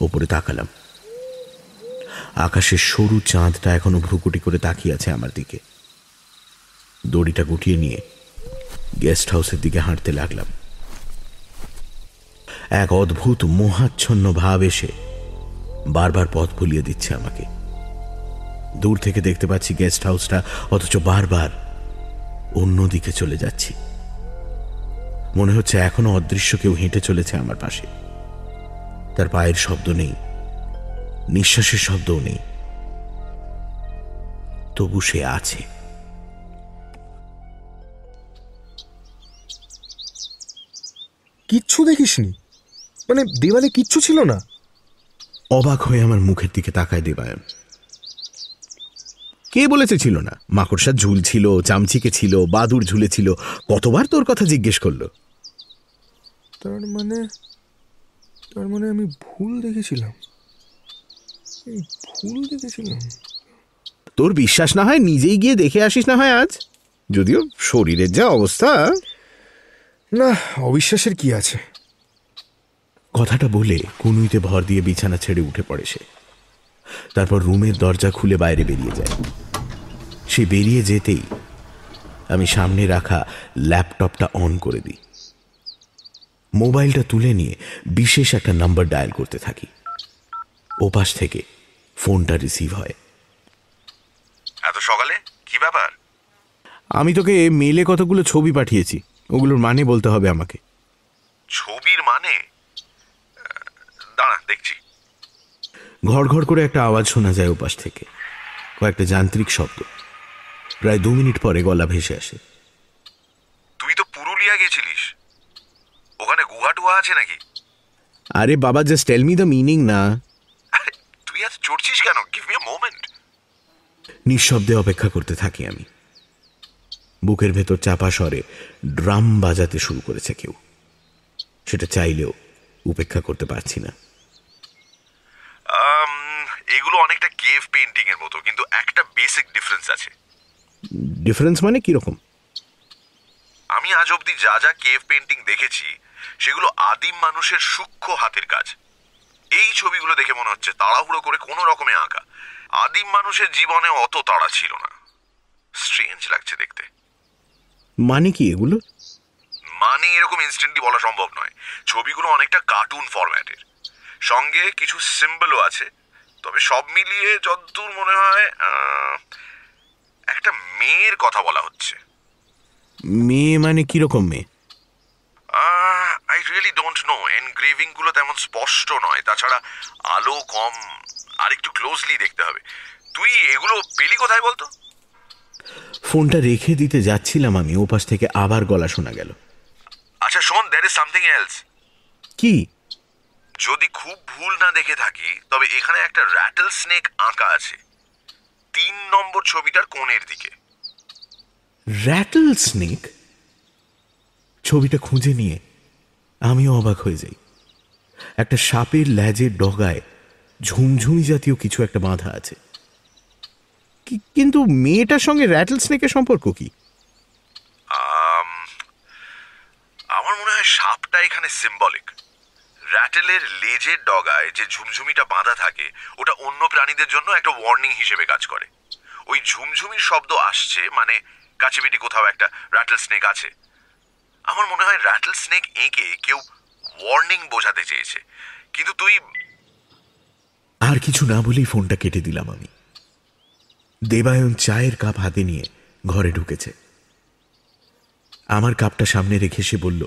ওপরে তাকালাম। আকাশের সরু চাঁদটা এখনও ভ্রুকুটি করে তাকিয়ে আছে আমার দিকে। দড়িটা গুটিয়ে নিয়ে গেস্ট হাউসের দিকে হাঁটতে লাগলাম। এক অদ্ভুত মোহাচ্ছন্ন ভাব এসে বারবার পথ ভুলিয়ে দিচ্ছে আমাকে। দূর থেকে দেখতে পাচ্ছি গেস্ট হাউসটা অথচ বারবার অন্যদিকে চলে যাচ্ছি। মনে হচ্ছে এখনও অদৃশ্য কেউ হেঁটে চলেছে আমার পাশে। তার পায়ের শব্দ নেই নিঃশ্বাসের শব্দও নেই। তবু সে আছে। কিচ্ছু দেখিসনি? মানে দেওয়ালে কিচ্ছু ছিল না? অবাক হয়ে আমার মুখের দিকে তাকায় দেবায়ন। কে বলেছে ছিল না? মাকড়সার ঝুল ছিল চামচিকে ছিল বাদুর ঝুলে ছিল কতবার তোর কথা জিজ্ঞেস করল? তার মানে তার মানে আমি ভুল দেখেছিলাম। এই ভুল দেখেছিলাম? তোর বিশ্বাস না হয় নিজেই গিয়ে দেখে আসিস না হয় আজ? যদিও শরীরের যা অবস্থা। না অবিশ্বাসের কি আছে? কথাটা বলে কুনুইতে ভর দিয়ে বিছানা ছেড়ে উঠে পড়ে সে। তারপর রুমের দরজা খুলে বাইরে বেরিয়ে যায়। সে বেরিয়ে যেতেই আমি সামনে রাখা ল্যাপটপটা অন করে দিই। মোবাইলটা তুলে নিয়ে বিশেষ একটা নাম্বার ডায়াল করতে থাকি। ওপাশ থেকে ফোনটা রিসিভ হয়। এত সকালে? কি ব্যাপার? আমি তোকে মেলে কতগুলো ছবি পাঠিয়েছি ওগুলোর মানে বলতে হবে আমাকে। ছবির মানে? দাঁড়া দেখছি। ঘর ঘর করে একটা আওয়াজ শোনা যায় ওপাশ থেকে। কয়েকটা যান্ত্রিক শব্দ। প্রায় দু মিনিট পরে গলা ভেসে আসে। তুই তো পুরুলিয়া গেছিলিস। ওখানে গুহা টুহা আছে নাকি? আরে বাবা just tell me the meaning না। তুই এত চড়ছিস কেন? গিভ মি আ মোমেন্ট নিঃশব্দে অপেক্ষা করতে থাকি আমি। বুকের ভেতর চাপা স্বরে ড্রাম বাজাতে শুরু করেছে কেউ। সেটা চাইলেও উপেক্ষা করতে পারছি না। এগুলো অনেকটা কেভ পেন্টিং এর মতো কিন্তু একটা বেসিক ডিফারেন্স আছে। ডিফারেন্স মানে কীরকম আমি আজ অবধি যা যা কেভ পেন্টিং দেখেছি সেগুলো আদিম মানুষের সূক্ষ্ম হাতের কাজ। এই ছবিগুলো দেখে মনে হচ্ছে তাড়াহুড়ো করে কোনো রকমে আঁকা। আদিম মানুষের জীবনে অত তাড়া ছিল না। স্ট্রেঞ্জ লাগছে দেখতে। মানে কি এগুলো? মানে এরকম ইনস্ট্যান্টলি বলা সম্ভব নয়। ছবিগুলো অনেকটা কার্টুন ফরম্যাটের সঙ্গে কিছু সিম্বলও আছে। তবে সব মিলিয়ে যতদূর মনে হয় একটা মেয়ের কথা বলা হচ্ছে। মেয়ে মানে কীরকম মেয়ে? আই রিয়েলি ডোন্ট নো এনগ্রেভিংগুলো তেমন স্পষ্ট নয়। তাছাড়া আলো কম আর একটু ক্লোজলি দেখতে হবে। তুই এগুলো পেলি কোথায় বলতো? ফোনটা রেখে দিতে যাচ্ছিলাম আমি। ওপাশ থেকে আবার গলা শোনা গেল। আচ্ছা শোন দ্যার ইজ সামথিং এলস কি? যদি খুব ভুল না দেখে থাকি তবে এখানে একটা র্যাটেল স্নেক আঁকা আছে। তিন নম্বর ছবিটার কোণের দিকে। র্যাটল স্নেক ছবিটা খুঁজে নিয়ে আমিও অবাক হয়ে যাই। একটা সাপের ল্যাজের ডগায় ঝুমঝুমি জাতীয় কিছু একটা বাঁধা আছে। কিন্তু মেয়েটার সঙ্গে র্যাটল স্নেকের সম্পর্ক কি? আমার মনে হয় সাপটা এখানে সিম্বলিক র্যাটেলের লেজের ডগায় যে ঝুমঝুমিটা বাঁধা থাকে, ওটা অন্য প্রাণীদের জন্য একটা ওয়ার্নিং হিসেবে কাজ করে। ওই ঝুমঝুমির শব্দ আসছে মানে কাছেপিটি কোথাও একটা র্যাটেল স্নেক আছে। আমার মনে হয় র্যাটেল স্নেক এঁকে কেউ ওয়ার্নিং বোঝাতে চেয়েছে। কিন্তু তুই আর কিছু না বলেই ফোনটা কেটে দিলাম আমি। দেবায়ন চায়ের কাপ হাতে নিয়ে ঘরে ঢুকেছে। আমার কাপটা সামনে রেখে সে বলল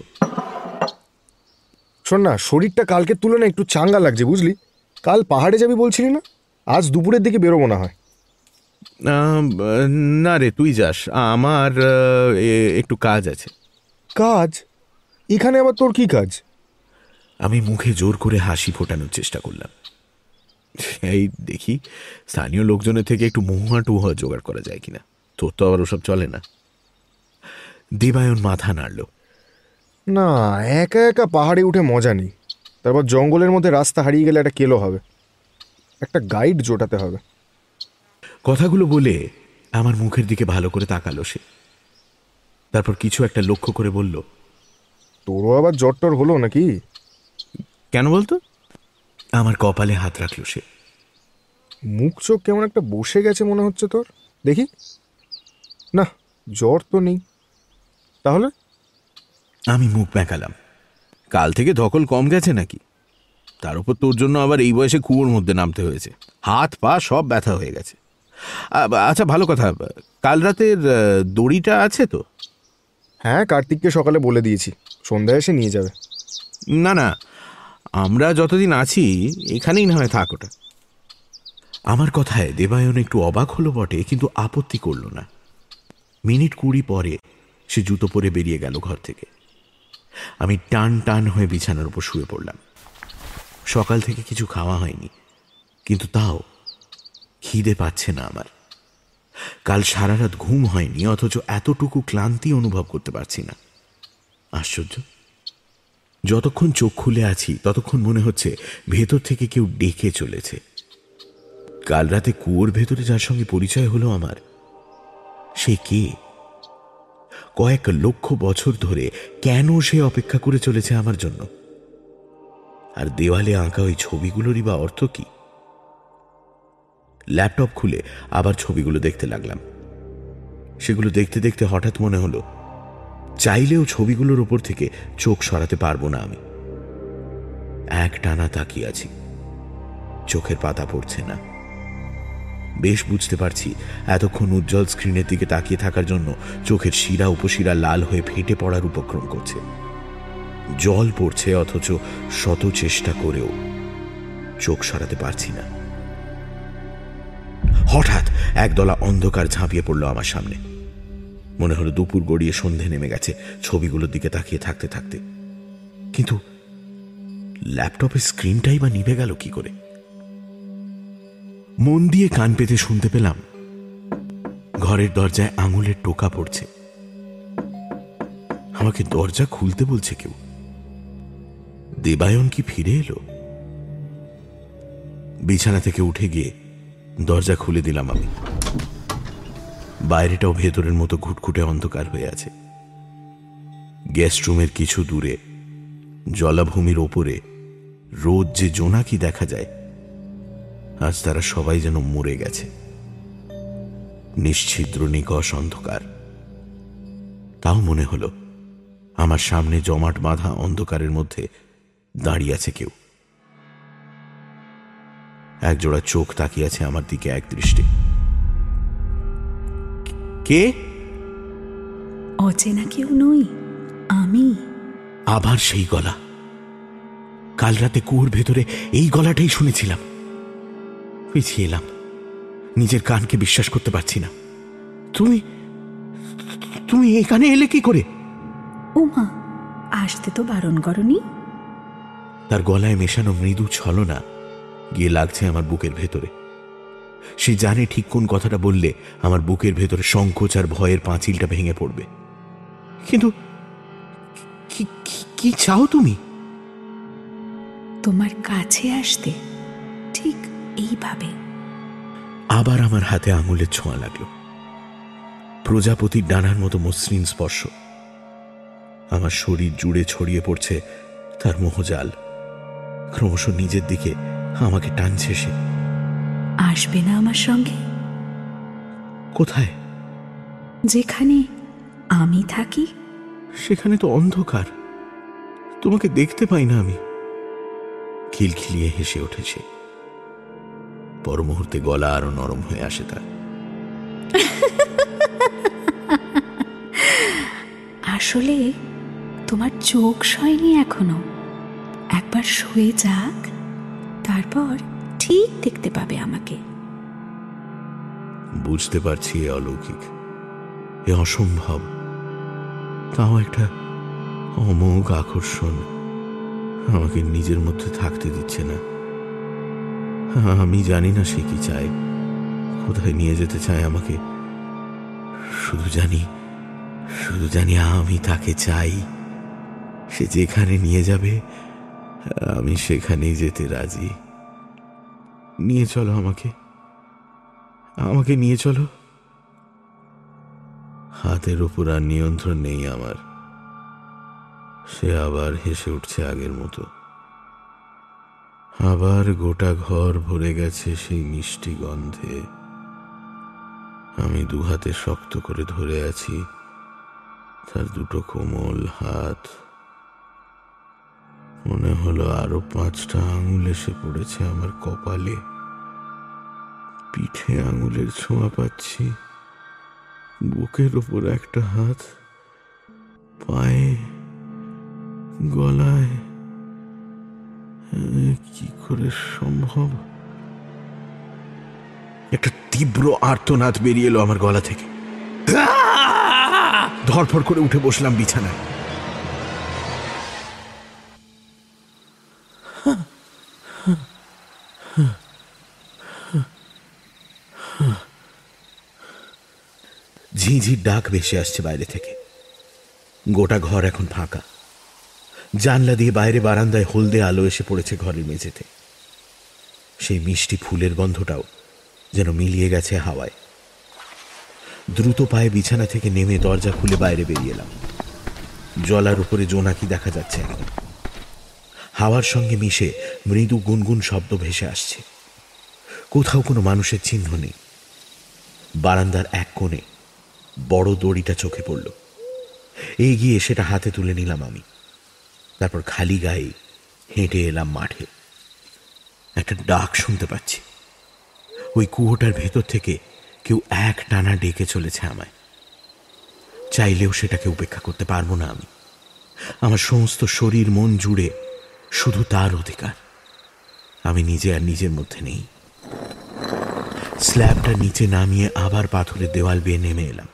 শোন না শরীরটা কালকের তুলনায় একটু চাঙ্গা লাগছে বুঝলি? কাল পাহাড়ে যাবি বলছিলি না? আজ দুপুরের দিকে বেরোবো না হয়। না রে তুই যাস। আমার একটু কাজ আছে। কাজ? এখানে আবার তোর কি কাজ? আমি মুখে জোর করে হাসি ফোটানোর চেষ্টা করলাম। এই দেখি স্থানীয় লোকজনের থেকে একটু মহুয়া টুহা জোগাড় করা যায় কিনা? তোর তো আবার ওসব চলে না। দেবায়ন মাথা নাড়ল। না একা একা পাহাড়ে উঠে মজা নেই। তারপর জঙ্গলের মধ্যে রাস্তা হারিয়ে গেলে একটা কেলো হবে। একটা গাইড জোটাতে হবে। কথাগুলো বলে আমার মুখের দিকে ভালো করে তাকালো সে। তারপর কিছু একটা লক্ষ্য করে বলল তোরও আবার জ্বর টর হলো নাকি? কেন বলতো? আমার কপালে হাত রাখল সে। মুখ চোখ কেমন একটা বসে গেছে মনে হচ্ছে তোর? দেখি। না জ্বর তো নেই। তাহলে? আমি মুখ বেঁকালাম কাল থেকে ধকল কম গেছে নাকি? তার উপর তোর জন্য আবার এই বয়সে কুয়োর মধ্যে নামতে হয়েছে। হাত পা সব ব্যথা হয়ে গেছে। আচ্ছা ভালো কথা। কাল রাতের দড়িটা আছে তো? হ্যাঁ কার্তিককে সকালে বলে দিয়েছি। সন্ধ্যায় এসে নিয়ে যাবে। না না। আমরা যতদিন আছি এখানেই না হয় থাক ওটা। আমার কথায় দেবায়ন একটু অবাক হলো বটে কিন্তু আপত্তি করল না। মিনিট কুড়ি পরে সে জুতো পরে বেরিয়ে গেল ঘর থেকে। আমি টান টান হয়ে বিছানার উপর শুয়ে পড়লাম। সকাল থেকে কিছু খাওয়া হয়নি, কিন্তু তাও খিদে পাচ্ছে না আমার। কাল সারা রাত ঘুম হয়নি, অথচ এতটুকু ক্লান্তি অনুভব করতে পারছি না। আশ্চর্য। যতক্ষণ চোখ খুলে আছি, ততক্ষণ মনে হচ্ছে ভেতর থেকে কেউ ডেকে চলেছে। কাল রাতে কুয়োর ভেতরে যার সঙ্গে পরিচয় হলো আমার, সে কে? কয়েক লক্ষ বছর ধরে কেন সে অপেক্ষা করে চলেছে আমার জন্য? আর দেওয়ালে আঁকা ওই ছবিগুলোরই বা অর্থ কি? ল্যাপটপ খুলে আবার ছবিগুলো দেখতে লাগলাম। সেগুলো দেখতে দেখতে হঠাৎ মনে হলো, চাইলেও ছবিগুলোর উপর থেকে চোখ সরাতে পারব না আমি। এক টানা তাকিয়ে আছি। চোখের পাতা পড়ছে না। বেশ বুঝতে পারছি। এতক্ষণ উজ্জ্বল স্ক্রিনের দিকে তাকিয়ে থাকার জন্য চোখের শিরা উপশিরা লাল হয়ে ফেটে পড়ার উপক্রম করছে। জল পড়ছে অথচ শত চেষ্টা করেও চোখ সরাতে পারছি না। হঠাৎ একদলা অন্ধকার ঝাঁপিয়ে পড়ল আমার সামনে। মনে হলো দুপুর গড়িয়ে সন্ধে নেমে গেছে ছবিগুলোর দিকে তাকিয়ে থাকতে থাকতে। কিন্তু ল্যাপটপের স্ক্রিনটাই বা নিভে গেল কি করে? মন দিয়ে কান পেতে শুনতে পেলাম, ঘরের দরজায় আঙুলের টোকা পড়ছে। আমাকে দরজা খুলতে বলছে কেউ। দেবায়ন কি ফিরে এলো? বিছানা থেকে উঠে গিয়ে দরজা খুলে দিলাম আমি। বাইরেটাও ভেতরের মতো ঘুটঘুটে অন্ধকার হয়ে আছে। গেস্ট রুমের কিছু দূরে, জলাভূমির ওপরে, রোদ যে জোনাকি দেখা যায় আজ তারা সবাই যেন মরে গেছে। নিশ্ছিদ্র নিকষ অন্ধকার। তাও মনে হলো আমার সামনে জমাট বাঁধা অন্ধকারের মধ্যে দাঁড়িয়ে আছে কেউ। একজোড়া চোখ তাকিয়ে আছে আমার দিকে এক দৃষ্টি। কে? অচেনা কেউ নই আমি। আবার সেই গলা। কাল রাতে কুয়োর ভেতরে এই গলাটাই শুনেছিলাম। পিছিয়ে এলাম। নিজের কানকে বিশ্বাস করতে পারছি না। তুমি তুমি এখানে এলে কি করে? ওমা আসতে তো বারণ করনি। তার গলায় মেশানো মৃদু ছলনা গিয়ে লাগছে আমার বুকের ভেতরে। সে জানে ঠিক কোন কথাটা বললে আমার বুকের ভেতরে সংকোচ আর ভয়ের পাঁচিলটা ভেঙে পড়বে। কিন্তু কি চাও তুমি? তোমার কাছে আসতে ঠিক এইভাবে। আবার আমার হাতে আঙুলের ছোঁয়া লাগল। প্রজাপতির ডানার মতো মসৃণ স্পর্শ। আমার শরীর জুড়ে ছড়িয়ে পড়ছে তার মোহজাল। ক্রমশ নিজের দিকে আমাকে টানছে সে। আসবে না আমার সঙ্গে? কোথায়? যেখানে আমি থাকি? সেখানে তো অন্ধকার। তোমাকে দেখতে পাই না আমি। খিলখিলিয়ে হেসে উঠেছে। পর মুহূর্তে গলা আরও নরম হয়ে আসে তার। আসলে তোমার চোখ সয়নি এখনও। একবার শুয়ে যাক তারপর ঠিক দেখতে পাবে আমাকে। বুঝতে পারছি এ অলৌকিক এ অসম্ভব। তাও একটা অমোঘ আকর্ষণ আমাকে নিজের মধ্যে থাকতে দিচ্ছে না। আমি জানি না সে কি চায়। কোথায় নিয়ে যেতে চায় আমাকে? শুধু জানি শুধু জানি আমি তাকে চাই। সে যেখানে নিয়ে যাবে, আমি সেখানেই যেতে রাজি। নিয়ে চলো আমাকে। আমাকে নিয়ে চলো। হাতের ওপর আর নিয়ন্ত্রণ নেই আমার। সে আবার হেসে উঠছে আগের মতো। আবার গোটা ঘর ভরে গেছে সেই মিষ্টি গন্ধে। আমি দু হাতে শক্ত করে ধরে আছি, তার দুটো কোমল হাত। মনে হলো আরও পাঁচটা আঙুল এসে পড়েছে আমার কপালে। পিঠে আঙুলের ছোঁয়া পাচ্ছি। বুকের ওপর একটা হাত, পায়ে, গলায় কি করে সম্ভব? একটা তীব্র আর্তনাদ বেরিয়ে এলো আমার গলা থেকে। ধরফর করে উঠে বসলাম বিছানায়। ঝিঝির ডাক ভেসে আসছে বাইরে থেকে। গোটা ঘর এখন ফাঁকা। জানলা দিয়ে বাইরে বারান্দায় হলদে আলো এসে পড়েছে ঘরের মেঝেতে। সেই মিষ্টি ফুলের গন্ধটাও যেন মিলিয়ে গেছে হাওয়ায়। দ্রুত পায়ে বিছানা থেকে নেমে দরজা খুলে বাইরে বেরিয়ে এলাম। জলার উপরে জোনাকি দেখা যাচ্ছে এখন। হাওয়ার সঙ্গে মিশে মৃদু গুনগুন শব্দ ভেসে আসছে। কোথাও কোনো মানুষের চিহ্ন নেই। বারান্দার এক কোণে বড় দড়িটা চোখে পড়ল। এগিয়ে সেটা হাতে তুলে নিলাম আমি। তারপর খালি গায়ে হেঁটে এলাম মাঠে। একটা ডাক শুনতে পাচ্ছি। ওই কুয়োটার ভেতর থেকে কেউ এক টানা ডেকে চলেছে আমায়। চাইলেও সেটাকে উপেক্ষা করতে পারব না আমি। আমার সমস্ত শরীর, মন জুড়ে শুধু তার অধিকার। আমি নিজে আর নিজের মধ্যে নেই। স্ল্যাবটা নিচে নামিয়ে আবার পাথরের দেওয়াল বেয়ে নেমে এলাম।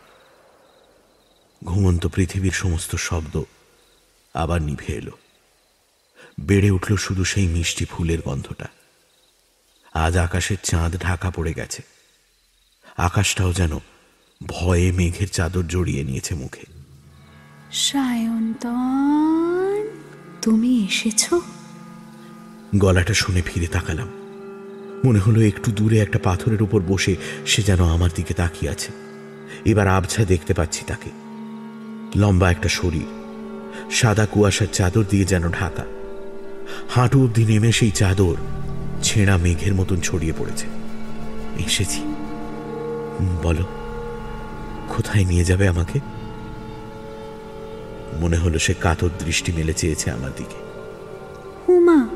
ঘুমন্ত পৃথিবীর সমস্ত শব্দ আবার নিভে এলো। বেড়ে উঠল শুধু সেই মিষ্টি ফুলের গন্ধটা। আজ আকাশের চাঁদ ঢাকা পড়ে গেছে। আকাশটাও যেন ভয়ে মেঘের চাদর জড়িয়ে নিয়েছে মুখে। সায়ন্তন তুমি এসেছ? গলাটা শুনে ফিরে তাকালাম। মনে হলো একটু দূরে একটা পাথরের উপর বসে সে যেন আমার দিকে তাকিয়ে আছে। এবার আবছা দেখতে পাচ্ছি তাকে। লম্বা একটা শরীর। সাদা কুয়াশার চাদর দিয়ে যেন ঢাকা। হাঁটু অব্দি নেমে সেই চাদর ছেঁড়া মেঘের মতন ছড়িয়ে পড়েছে। এসেছি। বলো কোথায় নিয়ে যাবে আমাকে? মনে হলো সে কাতর দৃষ্টি মেলে চেয়েছে আমার দিকে। হুমা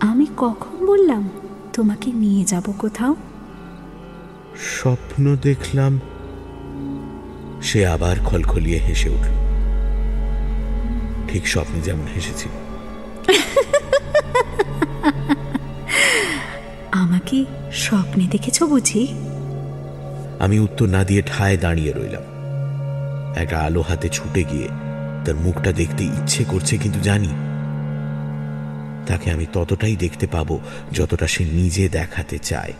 আমি কখন বললাম তোমাকে নিয়ে যাব কোথাও? স্বপ্ন দেখলাম সে আবার খলখলিয়ে হেসে উঠল। ঠিক স্বপ্নে যেমন হেসেছিল আমাকে স্বপ্নে দেখেছ বুঝি? আমি উত্তর না দিয়ে ঠায় দাঁড়িয়ে রইলাম। একটা আলো হাতে ছুটে গিয়ে তার মুখটা দেখতে ইচ্ছে করছে কিন্তু জানি তাকে আমি ততটাই দেখতে পাবো যতটা সে নিজে দেখাতে চায়।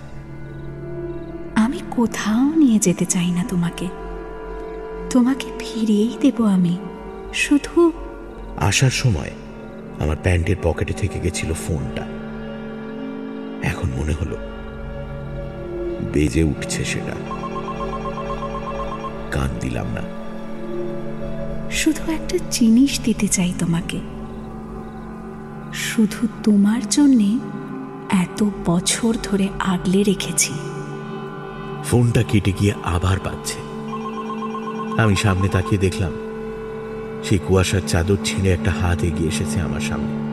আমি কোথাও নিয়ে যেতে চাই না তোমাকে। তোমাকে ফিরিয়েই দেব আমি। শুধু আসার সময় আমার প্যান্টের পকেটে থেকে গেছিল ফোনটা। এখন মনে হলো বেজে উঠছে সেটা। কান দিলাম না। শুধু একটা জিনিস দিতে চাই তোমাকে। শুধু তোমার জন্যে এত বছর ধরে আগলে রেখেছি। ফোনটা কেটে গিয়ে আবার পাচ্ছে আমি সামনে তাকিয়ে দেখলাম সেই কুয়াশার চাদর ছিঁড়ে একটা হাত এগিয়ে এসেছে আমার সামনে।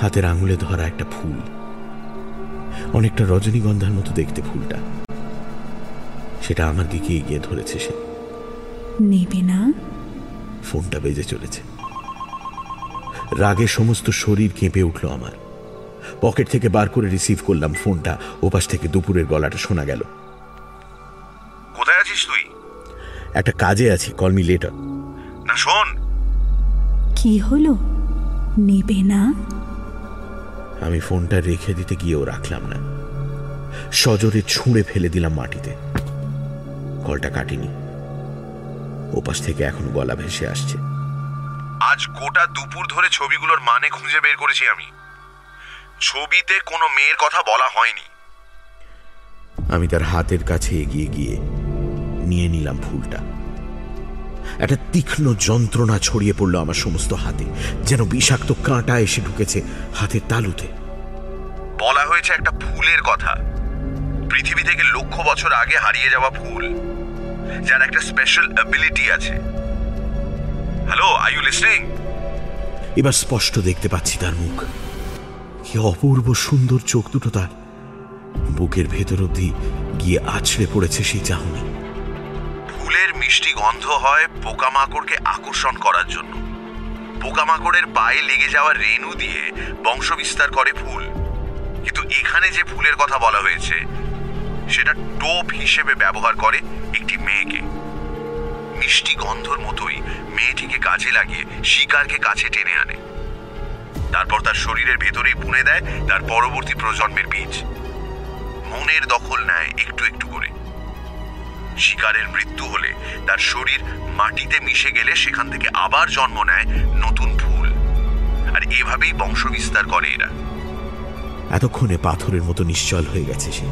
হাতের আঙুলে ধরা একটা ফুল। অনেকটা রজনীগন্ধার মতো দেখতে ফুলটা। সেটা আমার দিকে এগিয়ে ধরেছে সে। নেবে না? ফোনটা বেজে চলেছে। রাগে সমস্ত শরীর কেঁপে উঠল আমার। পকেট থেকে বার করে রিসিভ করলাম ফোনটা। ওপাশ থেকে দুপুরের গলাটা শোনা গেল। কোথায় আছিস তুই? একটা কাজে আছি কলমি লেটার। না শোন। কি হলো? নেবে না? আমি ফোনটা রেখে দিতে গিয়েও রাখলাম না। সজোরে ছুঁড়ে ফেলে দিলাম মাটিতে। কলটা কাটিনি। ওপাশ থেকে এখন গলা ভেসে আসছে। আজ গোটা দুপুর ধরে ছবিগুলোর মানে খুঁজে বের করেছি আমি। ছবিতে কোনো মেয়ের কথা বলা হয়নি। আমি তার হাতের কাছে এগিয়ে গিয়ে নিয়ে নিলাম ফুলটা। একটা তীক্ষ্ণ যন্ত্রণা ছড়িয়ে পড়ল আমার সমস্ত হাতে যেন বিষাক্ত কাঁটা এসে ঢুকেছে হাতের তালুতে। বলা হয়েছে একটা ফুলের কথা। পৃথিবী থেকে লক্ষ বছর আগে হারিয়ে যাওয়া ফুল যার একটা স্পেশাল অ্যাবিলিটি আছে। হ্যালো আর ইউ লিসনিং এবার স্পষ্ট দেখতে পাচ্ছি তার মুখ। কি অপূর্ব সুন্দর চোখ দুটো তার। বুকের ভেতর অব্দি গিয়ে আছড়ে পড়েছে সেই চাহনি। ফুলের মিষ্টি গন্ধ হয় পোকামাকড়কে আকর্ষণ করার জন্য। পোকামাকড়ের পায়ে লেগে যাওয়া রেণু দিয়ে বংশবিস্তার করে ফুল। কিন্তু এখানে যে ফুলের কথা বলা হয়েছে, সেটা টোপ হিসেবে ব্যবহার করে একটি মেয়েকে। মিষ্টি গন্ধর মতোই মেয়েটিকে কাজে লাগিয়ে শিকারকে কাছে টেনে আনে। তারপর তার শরীরের ভেতরেই বুনে দেয় তার পরবর্তী প্রজন্মের বীজ। মনের দখল নেয় একটু একটু করে। শিকারের মৃত্যু হলে তার শরীর মাটিতে মিশে গেলে সেখান থেকে আবার জন্ম নেয় নতুন ফুল আর এভাবেই বংশবিস্তার করে এরা। এতক্ষণে পাথরের মতো নিশ্চল হয়ে গেছে সে।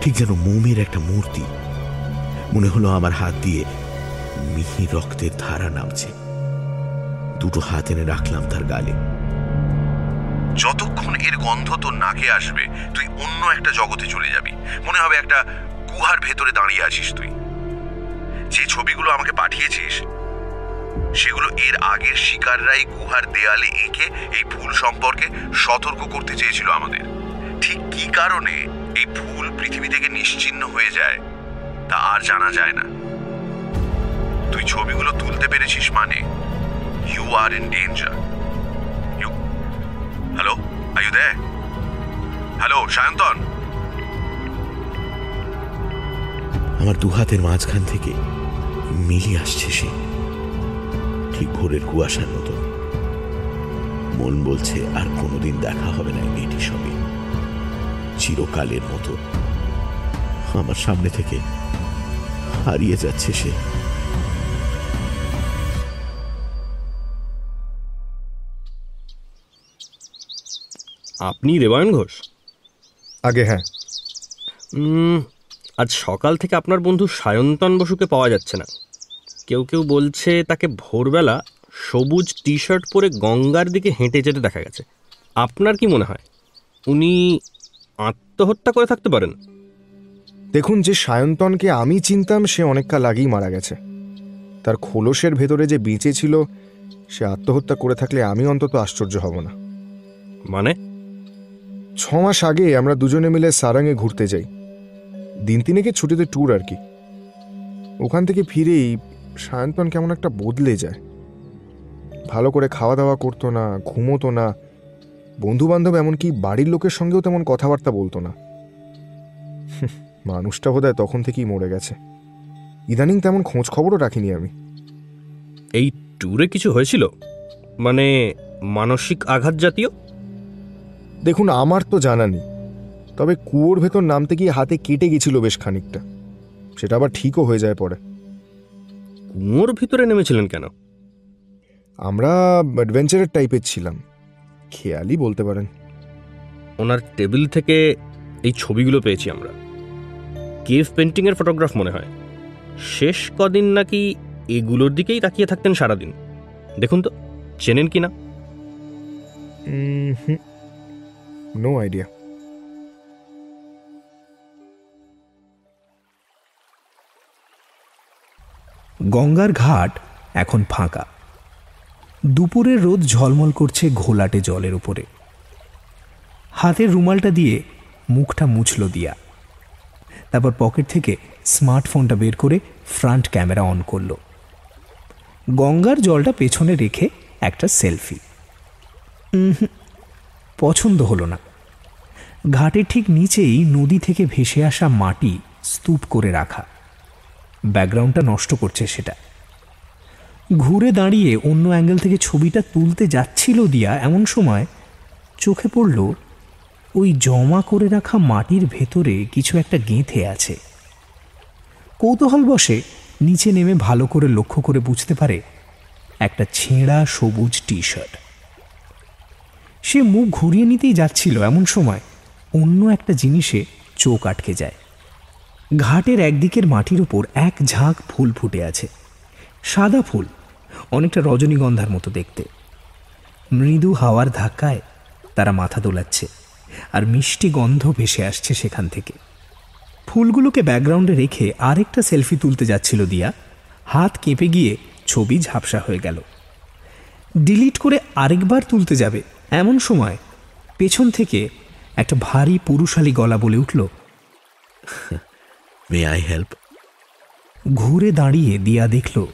ঠিক যেন মোমের একটা মূর্তি। মনে হলো আমার হাত দিয়ে মিহি রক্তের ধারা নামছে। দুটো হাত এনে রাখলাম তার গালে। যতক্ষণ এর গন্ধ তোর নাকে আসবে, তুই অন্য একটা জগতে চলে যাবি। মনে হবে একটা গুহার ভেতরে দাঁড়িয়ে আছিস তুই। যে ছবিগুলো আমাকে পাঠিয়েছিস, সেগুলো এর আগের শিকাররাই গুহার দেয়ালে এঁকে এই ফুল সম্পর্কে সতর্ক করতে চেয়েছিল আমাদের। ঠিক কি কারণে এই ফুল পৃথিবী থেকে নিশ্চিহ্ন হয়ে যায়, তা আর জানা যায় না। তুই ছবিগুলো তুলতে পেরেছিস মানে? You are in danger you hello you দেয় হ্যালো সায়ন্তন? আমার দু হাতের মাঝখান থেকে মিলিয়ে আসছে সে। ঠিক ভোরের কুয়াশার মতো। মন বলছে আর কোনোদিন দেখা হবে না এই মেয়েটির সঙ্গে। চিরকালের মতো আমার সামনে থেকে হারিয়ে যাচ্ছে সে। আপনি রেবায়ন ঘোষ? আগে হ্যাঁ। আজ সকাল থেকে আপনার বন্ধু সায়ন্তন বসুকে পাওয়া যাচ্ছে না। কেউ কেউ বলছে তাকে ভোরবেলা সবুজ টি শার্ট পরে গঙ্গার দিকে হেঁটে যেতে দেখা গেছে। আপনার কি মনে হয়? উনি আত্মহত্যা করে থাকতে পারেন? দেখুন যে সায়ন্তনকে আমি চিনতাম সে অনেককাল আগেই মারা গেছে। তার খোলসের ভেতরে যে বেঁচে ছিল সে আত্মহত্যা করে থাকলে আমি অন্তত আশ্চর্য হব না। মানে? ছ মাস আগে আমরা দুজনে মিলে সারাঙে ঘুরতে যাই। দিন তিনেকে ছুটিতে ট্যুর আর কি। ওখান থেকে ফিরেই সায়ন্তন কেমন একটা বদলে যায়। ভালো করে খাওয়া দাওয়া করতো না ঘুমোতো না বন্ধু বান্ধব এমনকি বাড়ির লোকের সঙ্গেও তেমন কথাবার্তা বলতো না। মানুষটা বোধহয় তখন থেকেই মরে গেছে। ইদানিং তেমন খোঁজ খবরও রাখিনি আমি। এই ট্যুরে কিছু হয়েছিল? মানে মানসিক আঘাত জাতীয়? দেখুন আমার তো জানা নেই। তবে কুয়োর ভেতর নামতে গিয়ে হাতে কেটে গেছিল বেশ খানিকটা। সেটা আবার ঠিকও হয়ে যায় পরে। কুয়োর ভিতরে নেমেছিলেন কেন? আমরা অ্যাডভেঞ্চারের টাইপের ছিলাম। খেয়ালই বলতে পারেন। ওনার টেবিল থেকে এই ছবিগুলো পেয়েছি আমরা। কেভ পেন্টিংয়ের ফটোগ্রাফ মনে হয়। শেষ কদিন নাকি এগুলোর দিকেই তাকিয়ে থাকতেন সারাদিন। দেখুন তো চেনেন কি না? নো আইডিয়া গঙ্গার ঘাট এখন ফাঁকা। দুপুরের রোদ ঝলমল করছে ঘোলাটে জলের উপরে। হাতের রুমালটা দিয়ে মুখটা মুছল দিয়া। তারপর পকেট থেকে স্মার্টফোনটা বের করে ফ্রন্ট ক্যামেরা অন করল। গঙ্গার জলটা পেছনে রেখে একটা সেলফি। পছন্দ হলো না। ঘাটের ঠিক নিচেই নদী থেকে ভেসে আসা মাটি স্তূপ করে রাখা। ব্যাকগ্রাউন্ডটা নষ্ট করছে সেটা। ঘুরে দাঁড়িয়ে অন্য অ্যাঙ্গেল থেকে ছবিটা তুলতে যাচ্ছিল দিয়া এমন সময় চোখে পড়ল ওই জমা করে রাখা মাটির ভেতরে কিছু একটা গেঁথে আছে। কৌতূহল বসে নিচে নেমে ভালো করে লক্ষ্য করে বুঝতে পারে একটা ছেঁড়া সবুজ টি শার্ট সে মুখ ঘুরিয়ে নিতেই যাচ্ছিল এমন সময় অন্য একটা জিনিসে চোখ আটকে যায়। ঘাটের একদিকের মাটির উপর এক ঝাঁক ফুল ফুটে আছে। সাদা ফুল, অনেকটা রজনীগন্ধার মতো দেখতে। মৃদু হাওয়ার ধাক্কায় তারা মাথা দোলাচ্ছে আর মিষ্টি গন্ধ ভেসে আসছে সেখান থেকে। ফুলগুলোকে ব্যাকগ্রাউন্ডে রেখে আরেকটা সেলফি তুলতে যাচ্ছিল দিয়া, হাত কেঁপে গিয়ে ছবি ঝাপসা হয়ে গেল। ডিলিট করে আরেকবার তুলতে যাবে এমন সময় পেছন থেকে একটা ভারী পুরুষালী গলা বলে উঠল মে আই হেল্প ঘুরে দাঁড়িয়ে দিয়া দেখল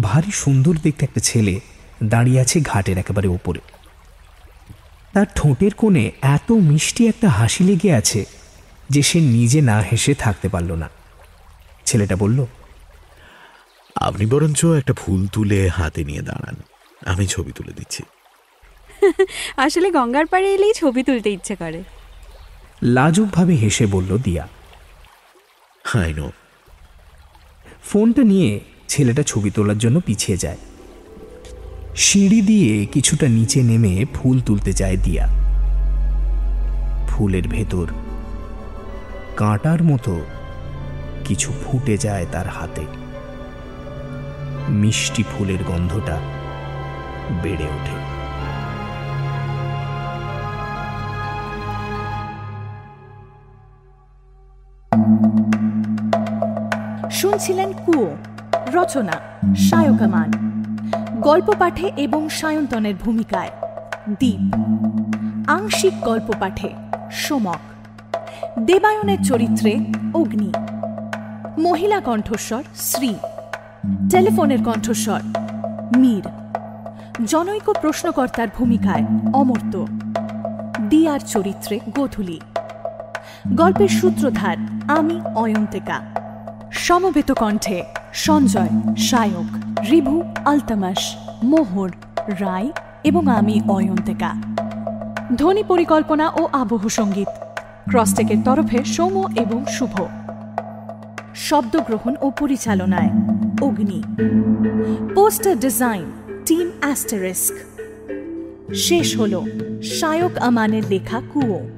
ভারী সুন্দর দেখতে একটা ছেলে দাঁড়িয়ে আছে ঘাটের একেবারে ওপরে। তার ঠোঁটের কোণে এত মিষ্টি একটা হাসি লেগে আছে যে সে নিজে না হেসে থাকতে পারল না। ছেলেটা বলল আপনি বরঞ্চ একটা ফুল তুলে হাতে নিয়ে দাঁড়ান। আমি ছবি তুলে দিচ্ছি। আসলে গঙ্গার পাড়ে এলেই ছবি তুলতে ইচ্ছে করে। লাজুকভাবে হেসে বলল দিয়া নো ফোনটা নিয়ে ছেলেটা ছবি তোলার জন্য পিছিয়ে যায়। সিঁড়ি দিয়ে কিছুটা নিচে নেমে ফুল তুলতে যায় দিয়া। ফুলের ভেতর কাঁটার মতো কিছু ফুটে যায় তার হাতে। মিষ্টি ফুলের গন্ধটা বেড়ে ওঠে। শুনছিলেন কুয়ো, রচনা সায়কামান গল্প পাঠে এবং সায়ন্তনের ভূমিকায় দ্বীপ আংশিক গল্প পাঠে, সোমক। দেবায়নের চরিত্রে, অগ্নি। মহিলা কণ্ঠস্বর, শ্রী। টেলিফোনের কণ্ঠস্বর, মীর। জনৈক প্রশ্নকর্তার ভূমিকায়, অমর্ত্য। দিয়ার চরিত্রে, গোধূলি। গল্পের সূত্রধার, আমি অয়ন্তিকা। সমবেত কণ্ঠে সঞ্জয় শায়ক রিভু, আলতামাস, মোহর রায় এবং আমি, অয়ন্তিকা। ধ্বনি পরিকল্পনা ও আবহ সংগীত। ক্রসটেকের তরফে সৌম এবং শুভ। শব্দগ্রহণ ও পরিচালনায় Agni. Poster design, team asterisk. শেষ হল শায়ক আমানের লেখা কুয়ো।